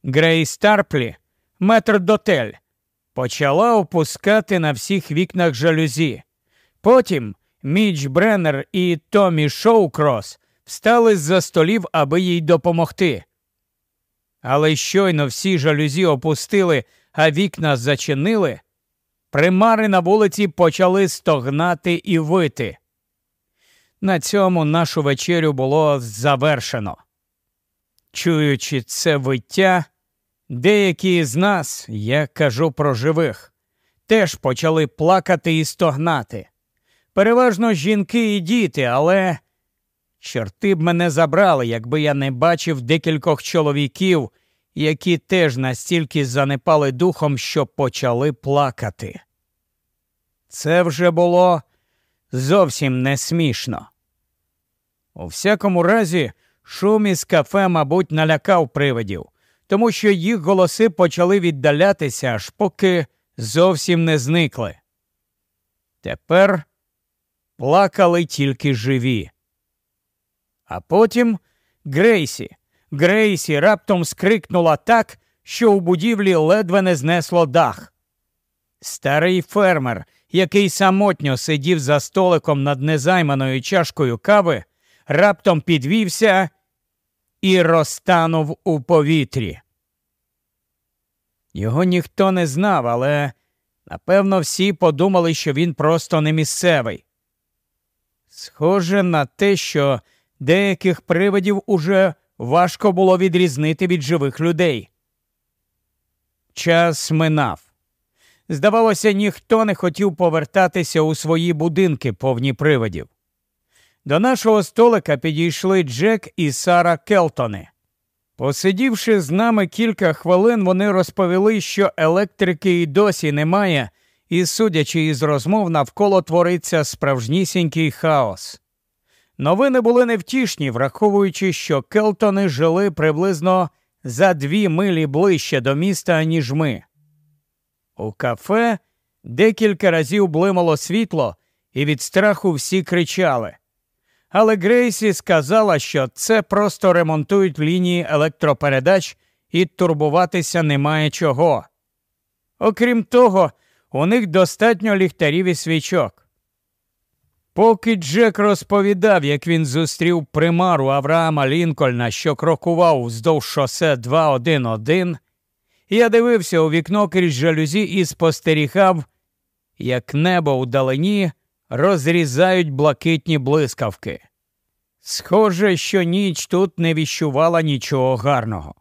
Грей Старплі, метр дотель, почала опускати на всіх вікнах жалюзі. Потім Міч Бреннер і Томі Шоукрос встали з за столів, аби їй допомогти. Але щойно всі жалюзі опустили, а вікна зачинили, примари на вулиці почали стогнати і вити. На цьому нашу вечерю було завершено. Чуючи це виття, деякі з нас, я кажу про живих, теж почали плакати і стогнати. Переважно жінки і діти, але чорти б мене забрали, якби я не бачив декількох чоловіків, які теж настільки занепали духом, що почали плакати. Це вже було зовсім не смішно. У всякому разі, шум із кафе, мабуть, налякав привидів, тому що їх голоси почали віддалятися, аж поки зовсім не зникли. Тепер плакали тільки живі. А потім Грейсі, Грейсі раптом скрикнула так, що у будівлі ледве не знесло дах. Старий фермер, який самотньо сидів за столиком над незайманою чашкою кави, раптом підвівся і розтанув у повітрі. Його ніхто не знав, але напевно всі подумали, що він просто не місцевий. Схоже на те, що деяких привидів уже важко було відрізнити від живих людей. Час минав. Здавалося, ніхто не хотів повертатися у свої будинки повні привидів. До нашого столика підійшли Джек і Сара Келтони. Посидівши з нами кілька хвилин, вони розповіли, що електрики і досі немає, і, судячи із розмов, навколо твориться справжнісінький хаос. Новини були невтішні, враховуючи, що Келтони жили приблизно за дві милі ближче до міста, ніж ми. У кафе декілька разів блимало світло, і від страху всі кричали. Але Грейсі сказала, що це просто ремонтують лінії електропередач і турбуватися немає чого. Окрім того, у них достатньо ліхтарів і свічок. Поки Джек розповідав, як він зустрів примару Авраама Лінкольна, що крокував вздовж шосе 211, я дивився у вікно крізь жалюзі і спостерігав, як небо вдалині розрізають блакитні блискавки. Схоже, що ніч тут не віщувала нічого гарного.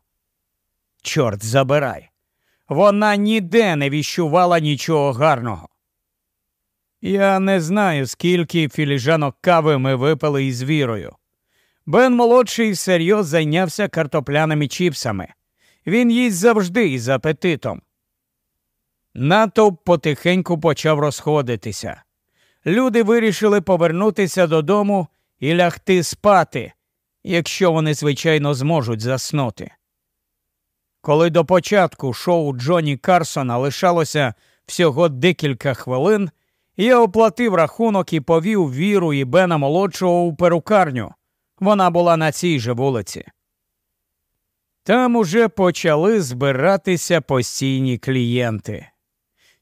Чорт забирай. Вона ніде не віщувала нічого гарного. Я не знаю, скільки філіжанок кави ми випили із вірою. Бен молодший всерйоз зайнявся картопляними чіпсами. Він їсть завжди із апетитом. Натовп потихеньку почав розходитися. Люди вирішили повернутися додому і лягти спати, якщо вони, звичайно, зможуть заснути. Коли до початку шоу Джоні Карсона лишалося всього декілька хвилин, я оплатив рахунок і повів віру і Бена молодшого у перукарню. Вона була на цій же вулиці. Там уже почали збиратися постійні клієнти.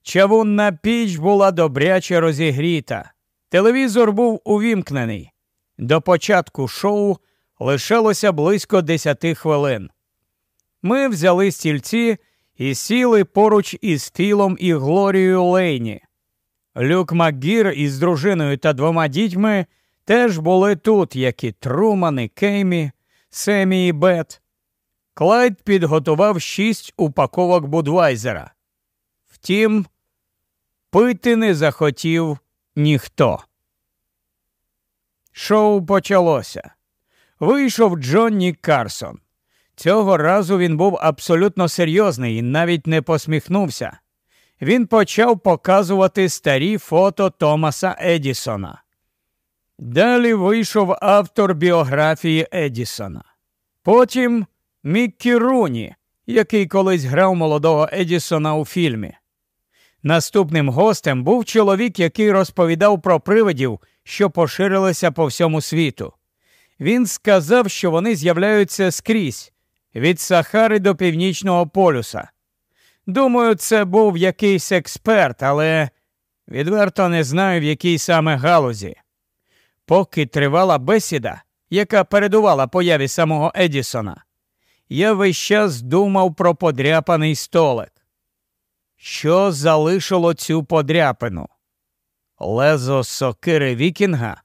Чавунна піч була добряче розігріта. Телевізор був увімкнений. До початку шоу лишалося близько десяти хвилин. Ми взяли стільці і сіли поруч із Філом і Глорією Лейні. Люк Макгір із дружиною та двома дітьми теж були тут, як і Трумани, Кеймі, Семі і Бет. Клайд підготував шість упаковок Будвайзера. Втім, пити не захотів ніхто. Шоу почалося. Вийшов Джонні Карсон. Цього разу він був абсолютно серйозний і навіть не посміхнувся. Він почав показувати старі фото Томаса Едісона. Далі вийшов автор біографії Едісона. Потім Міккі Руні, який колись грав молодого Едісона у фільмі. Наступним гостем був чоловік, який розповідав про привидів, що поширилися по всьому світу. Він сказав, що вони з'являються скрізь від Сахари до Північного полюса. Думаю, це був якийсь експерт, але відверто не знаю, в якій саме галузі. Поки тривала бесіда, яка передувала появі самого Едісона, я весь час думав про подряпаний столик. Що залишило цю подряпину? Лезо сокири Вікінга?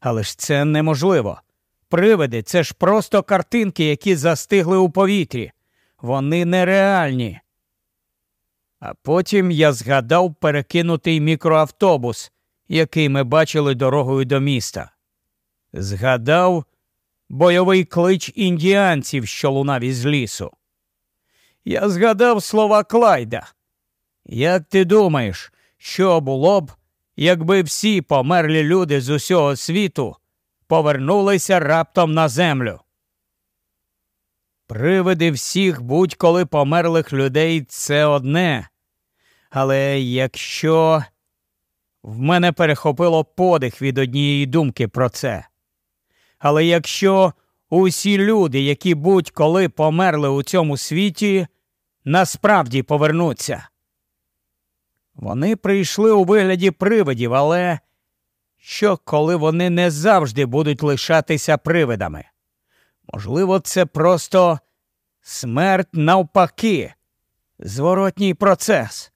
Але ж це неможливо. Привиди це ж просто картинки, які застигли у повітрі. Вони нереальні. А потім я згадав перекинутий мікроавтобус, який ми бачили дорогою до міста. Згадав бойовий клич індіанців, що лунав із лісу. Я згадав слова Клайда. Як ти думаєш, що було б, якби всі померлі люди з усього світу повернулися раптом на землю? Привиди всіх будь-коли померлих людей це одне. Але якщо в мене перехопило подих від однієї думки про це. Але якщо усі люди, які будь-коли померли у цьому світі, насправді повернуться. Вони прийшли у вигляді привидів, але що коли вони не завжди будуть лишатися привидами? Можливо, це просто смерть навпаки, зворотній процес.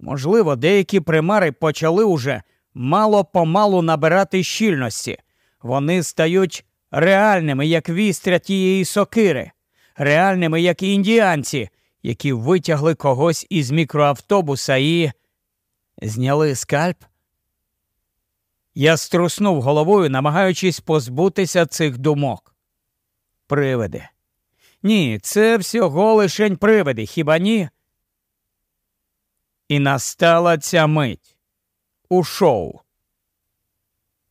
Можливо, деякі примари почали уже мало помалу набирати щільності. Вони стають реальними, як вістря тієї сокири, реальними, як індіанці, які витягли когось із мікроавтобуса і зняли скальп. Я струснув головою, намагаючись позбутися цих думок. Привиди. Ні, це всього лишень привиди, хіба ні? І настала ця мить у шоу.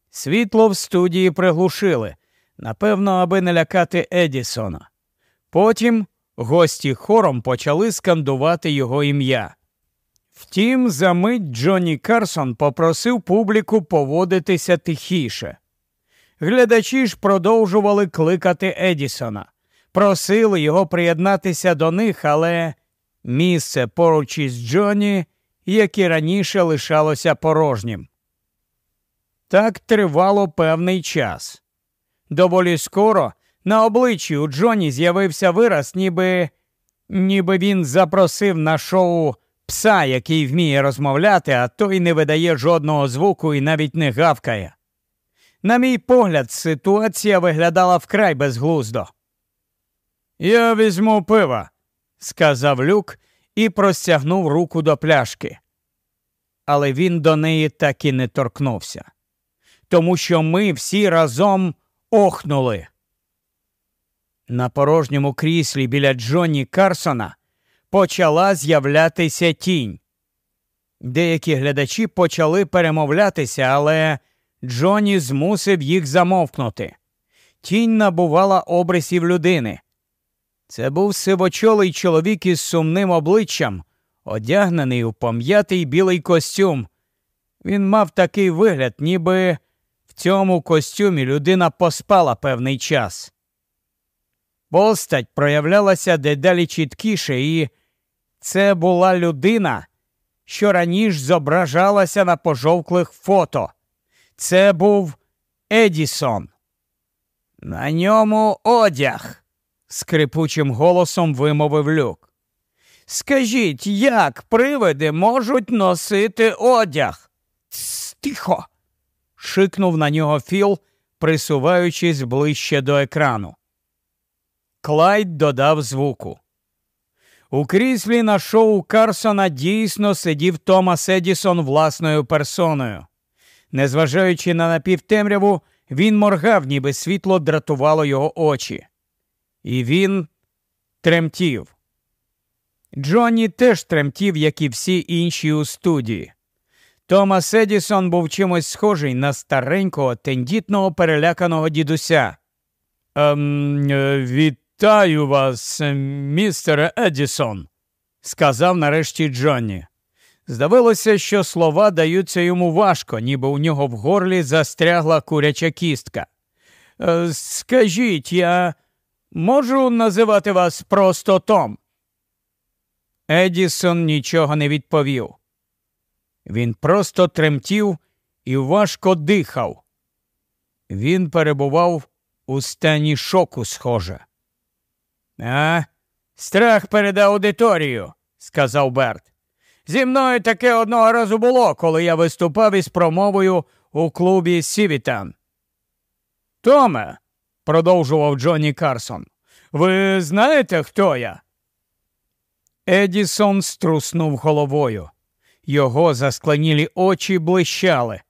Світло в студії приглушили, напевно, аби не лякати Едісона. Потім гості хором почали скандувати його ім'я. Втім, за мить Джонні Карсон попросив публіку поводитися тихіше. Глядачі ж продовжували кликати Едісона, просили його приєднатися до них, але місце поруч із Джонні, як і раніше лишалося порожнім. Так тривало певний час. Доволі скоро на обличчі у Джоні з'явився вираз, ніби ніби він запросив на шоу пса, який вміє розмовляти, а той не видає жодного звуку і навіть не гавкає. На мій погляд, ситуація виглядала вкрай безглуздо. Я візьму пива, сказав люк і простягнув руку до пляшки. Але він до неї так і не торкнувся, тому що ми всі разом охнули. На порожньому кріслі біля Джонні Карсона почала з'являтися тінь. Деякі глядачі почали перемовлятися, але Джонні змусив їх замовкнути. Тінь набувала обрисів людини. Це був сивочолий чоловік із сумним обличчям, одягнений у пом'ятий білий костюм. Він мав такий вигляд, ніби в цьому костюмі людина поспала певний час. Постать проявлялася дедалі чіткіше, і це була людина, що раніше зображалася на пожовклих фото. Це був Едісон. На ньому одяг, скрипучим голосом вимовив люк. Скажіть, як привиди можуть носити одяг? Тихо. шикнув на нього Філ, присуваючись ближче до екрану. Клайд додав звуку. У кріслі на шоу Карсона дійсно сидів Томас Едісон власною персоною. Незважаючи на напівтемряву, він моргав, ніби світло дратувало його очі. І він тремтів. Джонні теж тремтів, як і всі інші у студії. Томас Едісон був чимось схожий на старенького, тендітного переляканого дідуся. «Ем, Вітаю вас, містере Едісон, сказав нарешті Джонні. Здавалося, що слова даються йому важко, ніби у нього в горлі застрягла куряча кістка. «Е, скажіть, я можу називати вас просто Том? Едісон нічого не відповів. Він просто тремтів і важко дихав. Він перебував у стані шоку, схоже. А, страх перед аудиторією, сказав Берт. Зі мною таке одного разу було, коли я виступав із промовою у клубі Сівітан. Томе, продовжував Джонні Карсон, ви знаєте, хто я? Едісон струснув головою. Його заскленілі очі блищали.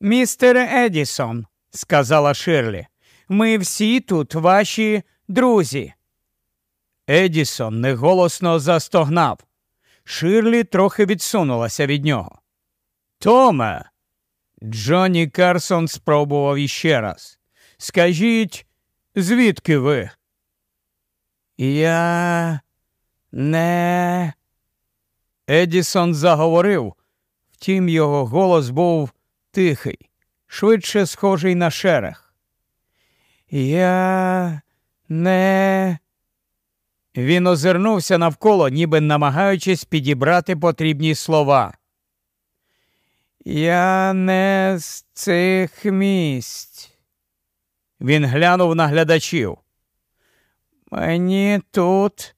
Містере Едісон, сказала Ширлі, ми всі тут ваші друзі. Едісон неголосно застогнав. Ширлі трохи відсунулася від нього. Томе. Джонні Карсон спробував іще раз. Скажіть, звідки ви? Я не. Едісон заговорив, втім, його голос був тихий, швидше схожий на шерех. Я не. Він озирнувся навколо, ніби намагаючись підібрати потрібні слова. Я не з цих місць. Він глянув на глядачів. Мені тут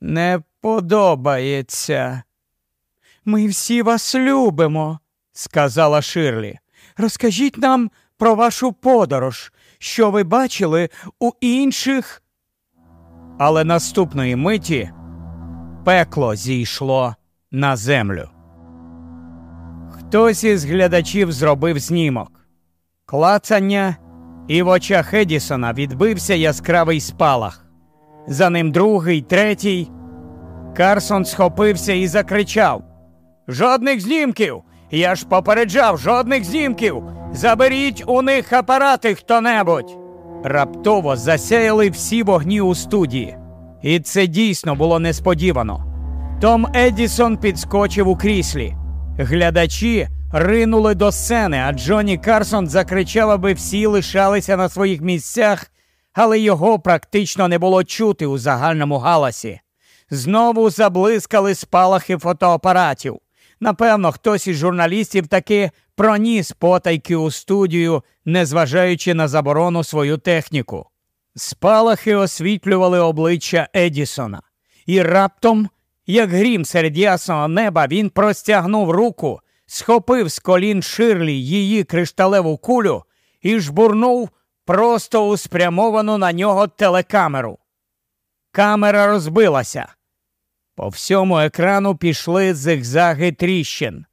не подобається. Ми всі вас любимо, сказала Ширлі. Розкажіть нам про вашу подорож, що ви бачили у інших. Але наступної миті пекло зійшло на землю. Хтось із глядачів зробив знімок. Клацання, і в очах Едісона відбився яскравий спалах. за ним другий, третій. Карсон схопився і закричав: Жодних знімків! Я ж попереджав жодних знімків! Заберіть у них апарати хто небудь. Раптово засяяли всі вогні у студії. І це дійсно було несподівано. Том Едісон підскочив у кріслі. Глядачі ринули до сцени, а Джонні Карсон закричав, аби всі лишалися на своїх місцях, але його практично не було чути у загальному галасі. Знову заблискали спалахи фотоапаратів. Напевно, хтось із журналістів таки проніс потайки у студію, незважаючи на заборону свою техніку. Спалахи освітлювали обличчя Едісона, і раптом, як грім серед ясного неба, він простягнув руку, схопив з колін ширлі її кришталеву кулю і жбурнув просто у спрямовану на нього телекамеру. Камера розбилася. По всьому екрану пішли зигзаги тріщин.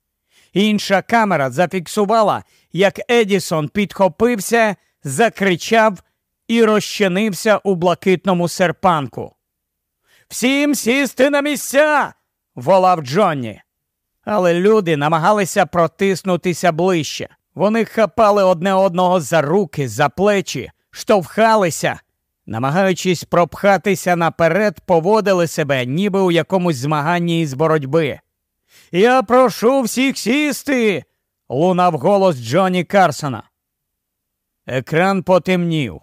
Інша камера зафіксувала, як Едісон підхопився, закричав і розчинився у блакитному серпанку. Всім сісти на місця. волав Джонні. Але люди намагалися протиснутися ближче. Вони хапали одне одного за руки, за плечі, штовхалися, намагаючись пропхатися наперед, поводили себе, ніби у якомусь змаганні із боротьби. Я прошу всіх сісти. лунав голос Джонні Карсона. Екран потемнів.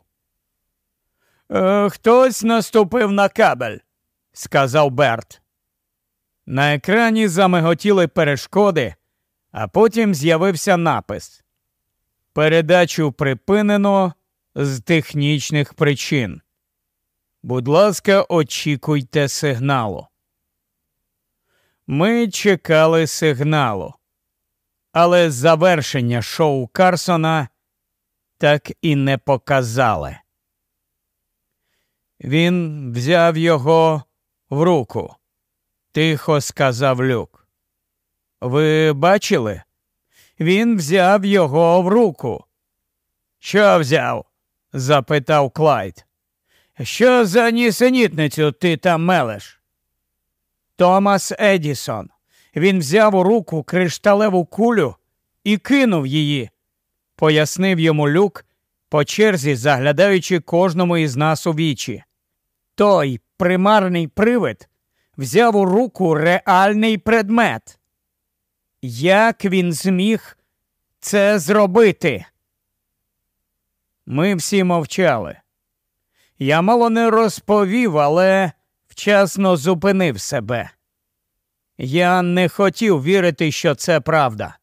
«Е, хтось наступив на кабель, сказав Берт. На екрані замиготіли перешкоди, а потім з'явився напис. Передачу припинено з технічних причин. Будь ласка, очікуйте сигналу. Ми чекали сигналу, але завершення шоу Карсона так і не показали. Він взяв його в руку, тихо сказав Люк. Ви бачили? Він взяв його в руку. Що взяв? Запитав Клайд. Що за нісенітницю ти там мелеш? Томас Едісон. Він взяв у руку кришталеву кулю і кинув її, пояснив йому люк, по черзі заглядаючи кожному із нас у вічі. Той примарний привид взяв у руку реальний предмет. Як він зміг це зробити? Ми всі мовчали. Я мало не розповів, але вчасно зупинив себе. Я не хотів вірити, що це правда.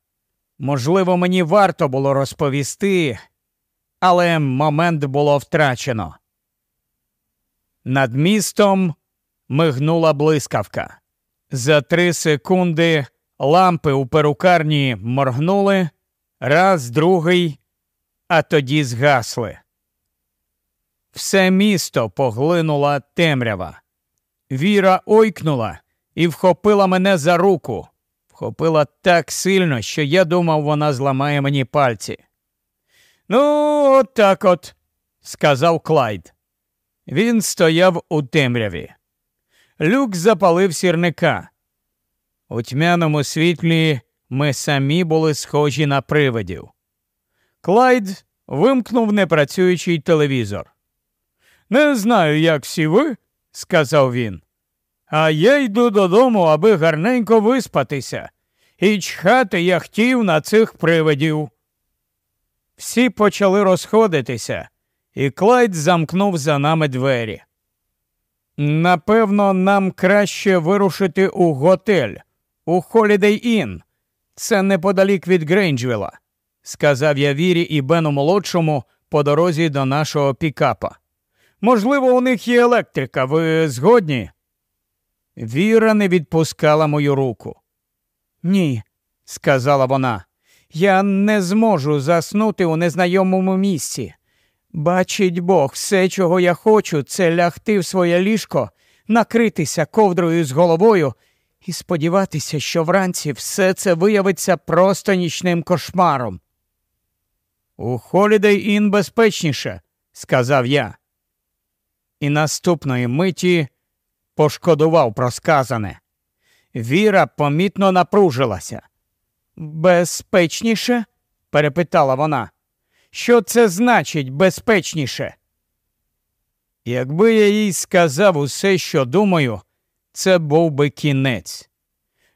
Можливо, мені варто було розповісти, але момент було втрачено. Над містом мигнула блискавка. За три секунди лампи у перукарні моргнули, раз, другий, а тоді згасли. Все місто поглинула темрява. Віра ойкнула і вхопила мене за руку. Вхопила так сильно, що я думав, вона зламає мені пальці. Ну, от так от, сказав Клайд. Він стояв у темряві. Люк запалив сірника. У тьмяному світлі ми самі були схожі на привидів. Клайд вимкнув непрацюючий телевізор. Не знаю, як всі ви, сказав він. А я йду додому, аби гарненько виспатися, і чхати я хотів на цих привидів. Всі почали розходитися, і Клайд замкнув за нами двері. Напевно, нам краще вирушити у готель, у Holiday Inn. Це неподалік від Грейнджвіла, сказав я Вірі і Бену молодшому по дорозі до нашого пікапа. Можливо, у них є електрика, ви згодні? Віра не відпускала мою руку. Ні, сказала вона, я не зможу заснути у незнайомому місці. Бачить Бог, все, чого я хочу, це лягти в своє ліжко, накритися ковдрою з головою і сподіватися, що вранці все це виявиться просто нічним кошмаром. У Холідей Ін безпечніше, сказав я. і наступної миті пошкодував про сказане. Віра помітно напружилася. Безпечніше? перепитала вона. Що це значить безпечніше? Якби я їй сказав усе, що думаю, це був би кінець.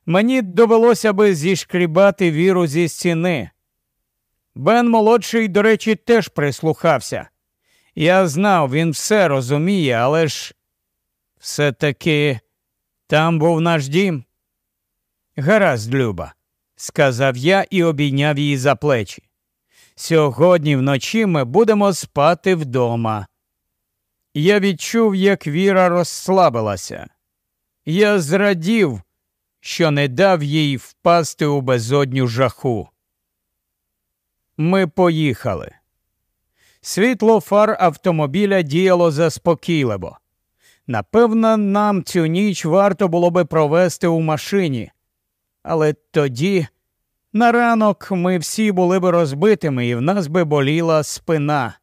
Мені довелося би зішкрібати віру зі стіни. Бен молодший, до речі, теж прислухався. Я знав, він все розуміє, але ж все таки там був наш дім. Гаразд, Люба, сказав я і обійняв її за плечі. Сьогодні вночі ми будемо спати вдома. Я відчув, як Віра розслабилася. Я зрадів, що не дав їй впасти у безодню жаху. Ми поїхали. Світло фар автомобіля діяло заспокійливо. Напевно, нам цю ніч варто було би провести у машині, але тоді на ранок ми всі були б розбитими, і в нас би боліла спина.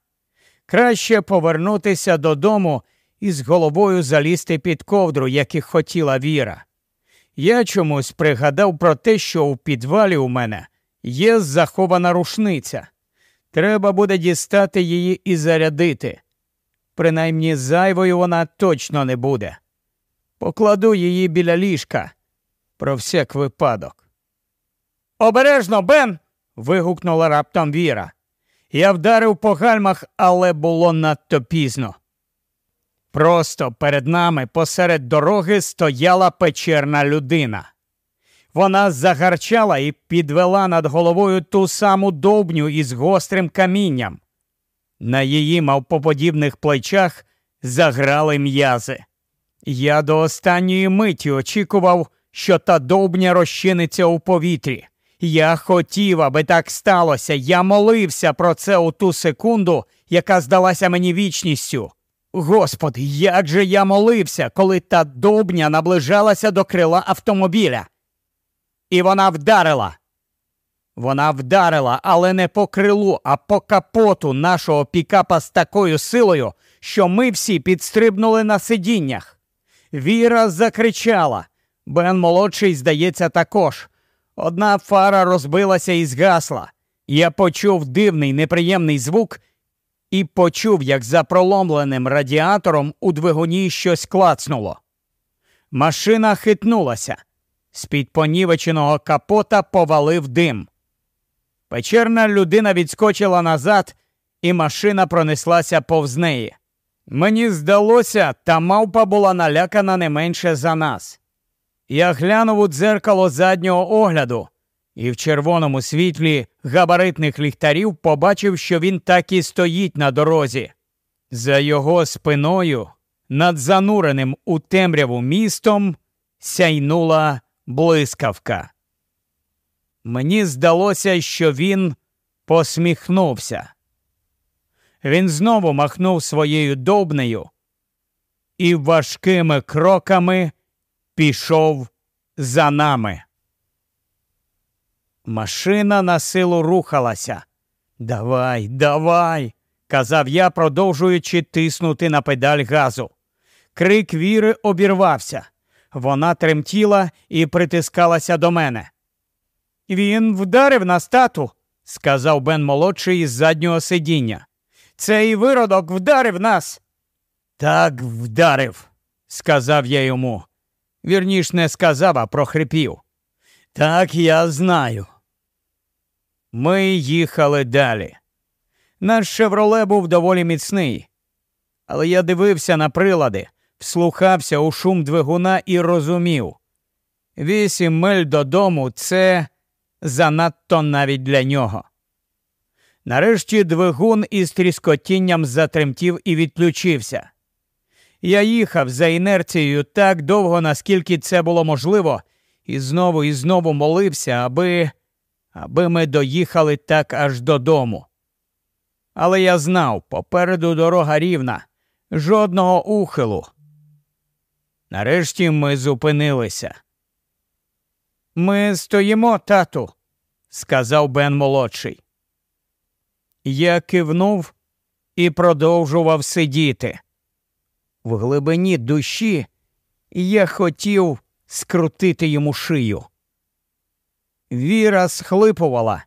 Краще повернутися додому і з головою залізти під ковдру, як і хотіла Віра. Я чомусь пригадав про те, що у підвалі у мене є захована рушниця. Треба буде дістати її і зарядити. Принаймні зайвою вона точно не буде. Покладу її біля ліжка про всяк випадок. Обережно, Бен. вигукнула раптом Віра. Я вдарив по гальмах, але було надто пізно. Просто перед нами посеред дороги стояла печерна людина. Вона загарчала і підвела над головою ту саму довбню із гострим камінням. На її мавпоподібних плечах заграли м'язи. Я до останньої миті очікував, що та довбня розчиниться у повітрі. Я хотів, аби так сталося. Я молився про це у ту секунду, яка здалася мені вічністю. Господи, як же я молився, коли та довбня наближалася до крила автомобіля. І вона вдарила. Вона вдарила, але не по крилу, а по капоту нашого пікапа з такою силою, що ми всі підстрибнули на сидіннях. Віра закричала. Бен молодший, здається, також. Одна фара розбилася і згасла. Я почув дивний неприємний звук і почув, як за проломленим радіатором у двигуні щось клацнуло. Машина хитнулася. З під понівеченого капота повалив дим. Печерна людина відскочила назад, і машина пронеслася повз неї. Мені здалося, та мавпа була налякана не менше за нас. Я глянув у дзеркало заднього огляду і в червоному світлі габаритних ліхтарів побачив, що він так і стоїть на дорозі. За його спиною, над зануреним у темряву містом, сяйнула блискавка. Мені здалося, що він посміхнувся. Він знову махнув своєю довбнею і важкими кроками пішов за нами. Машина на силу рухалася. Давай, давай, казав я, продовжуючи тиснути на педаль газу. Крик віри обірвався. Вона тремтіла і притискалася до мене. Він вдарив на стату, сказав Бен молодший із заднього сидіння. Цей виродок вдарив нас. Так вдарив, сказав я йому. Вірніш не сказав, а прохрипів. Так я знаю. Ми їхали далі. Наш шевроле був доволі міцний, але я дивився на прилади, вслухався у шум двигуна і розумів. Вісім миль додому це занадто навіть для нього. Нарешті двигун із тріскотінням затремтів і відключився. Я їхав за інерцією так довго, наскільки це було можливо, і знову і знову молився, аби аби ми доїхали так аж додому. Але я знав, попереду дорога рівна, жодного ухилу. Нарешті ми зупинилися. Ми стоїмо, тату, сказав Бен молодший. Я кивнув і продовжував сидіти. В глибині душі я хотів скрутити йому шию. Віра схлипувала,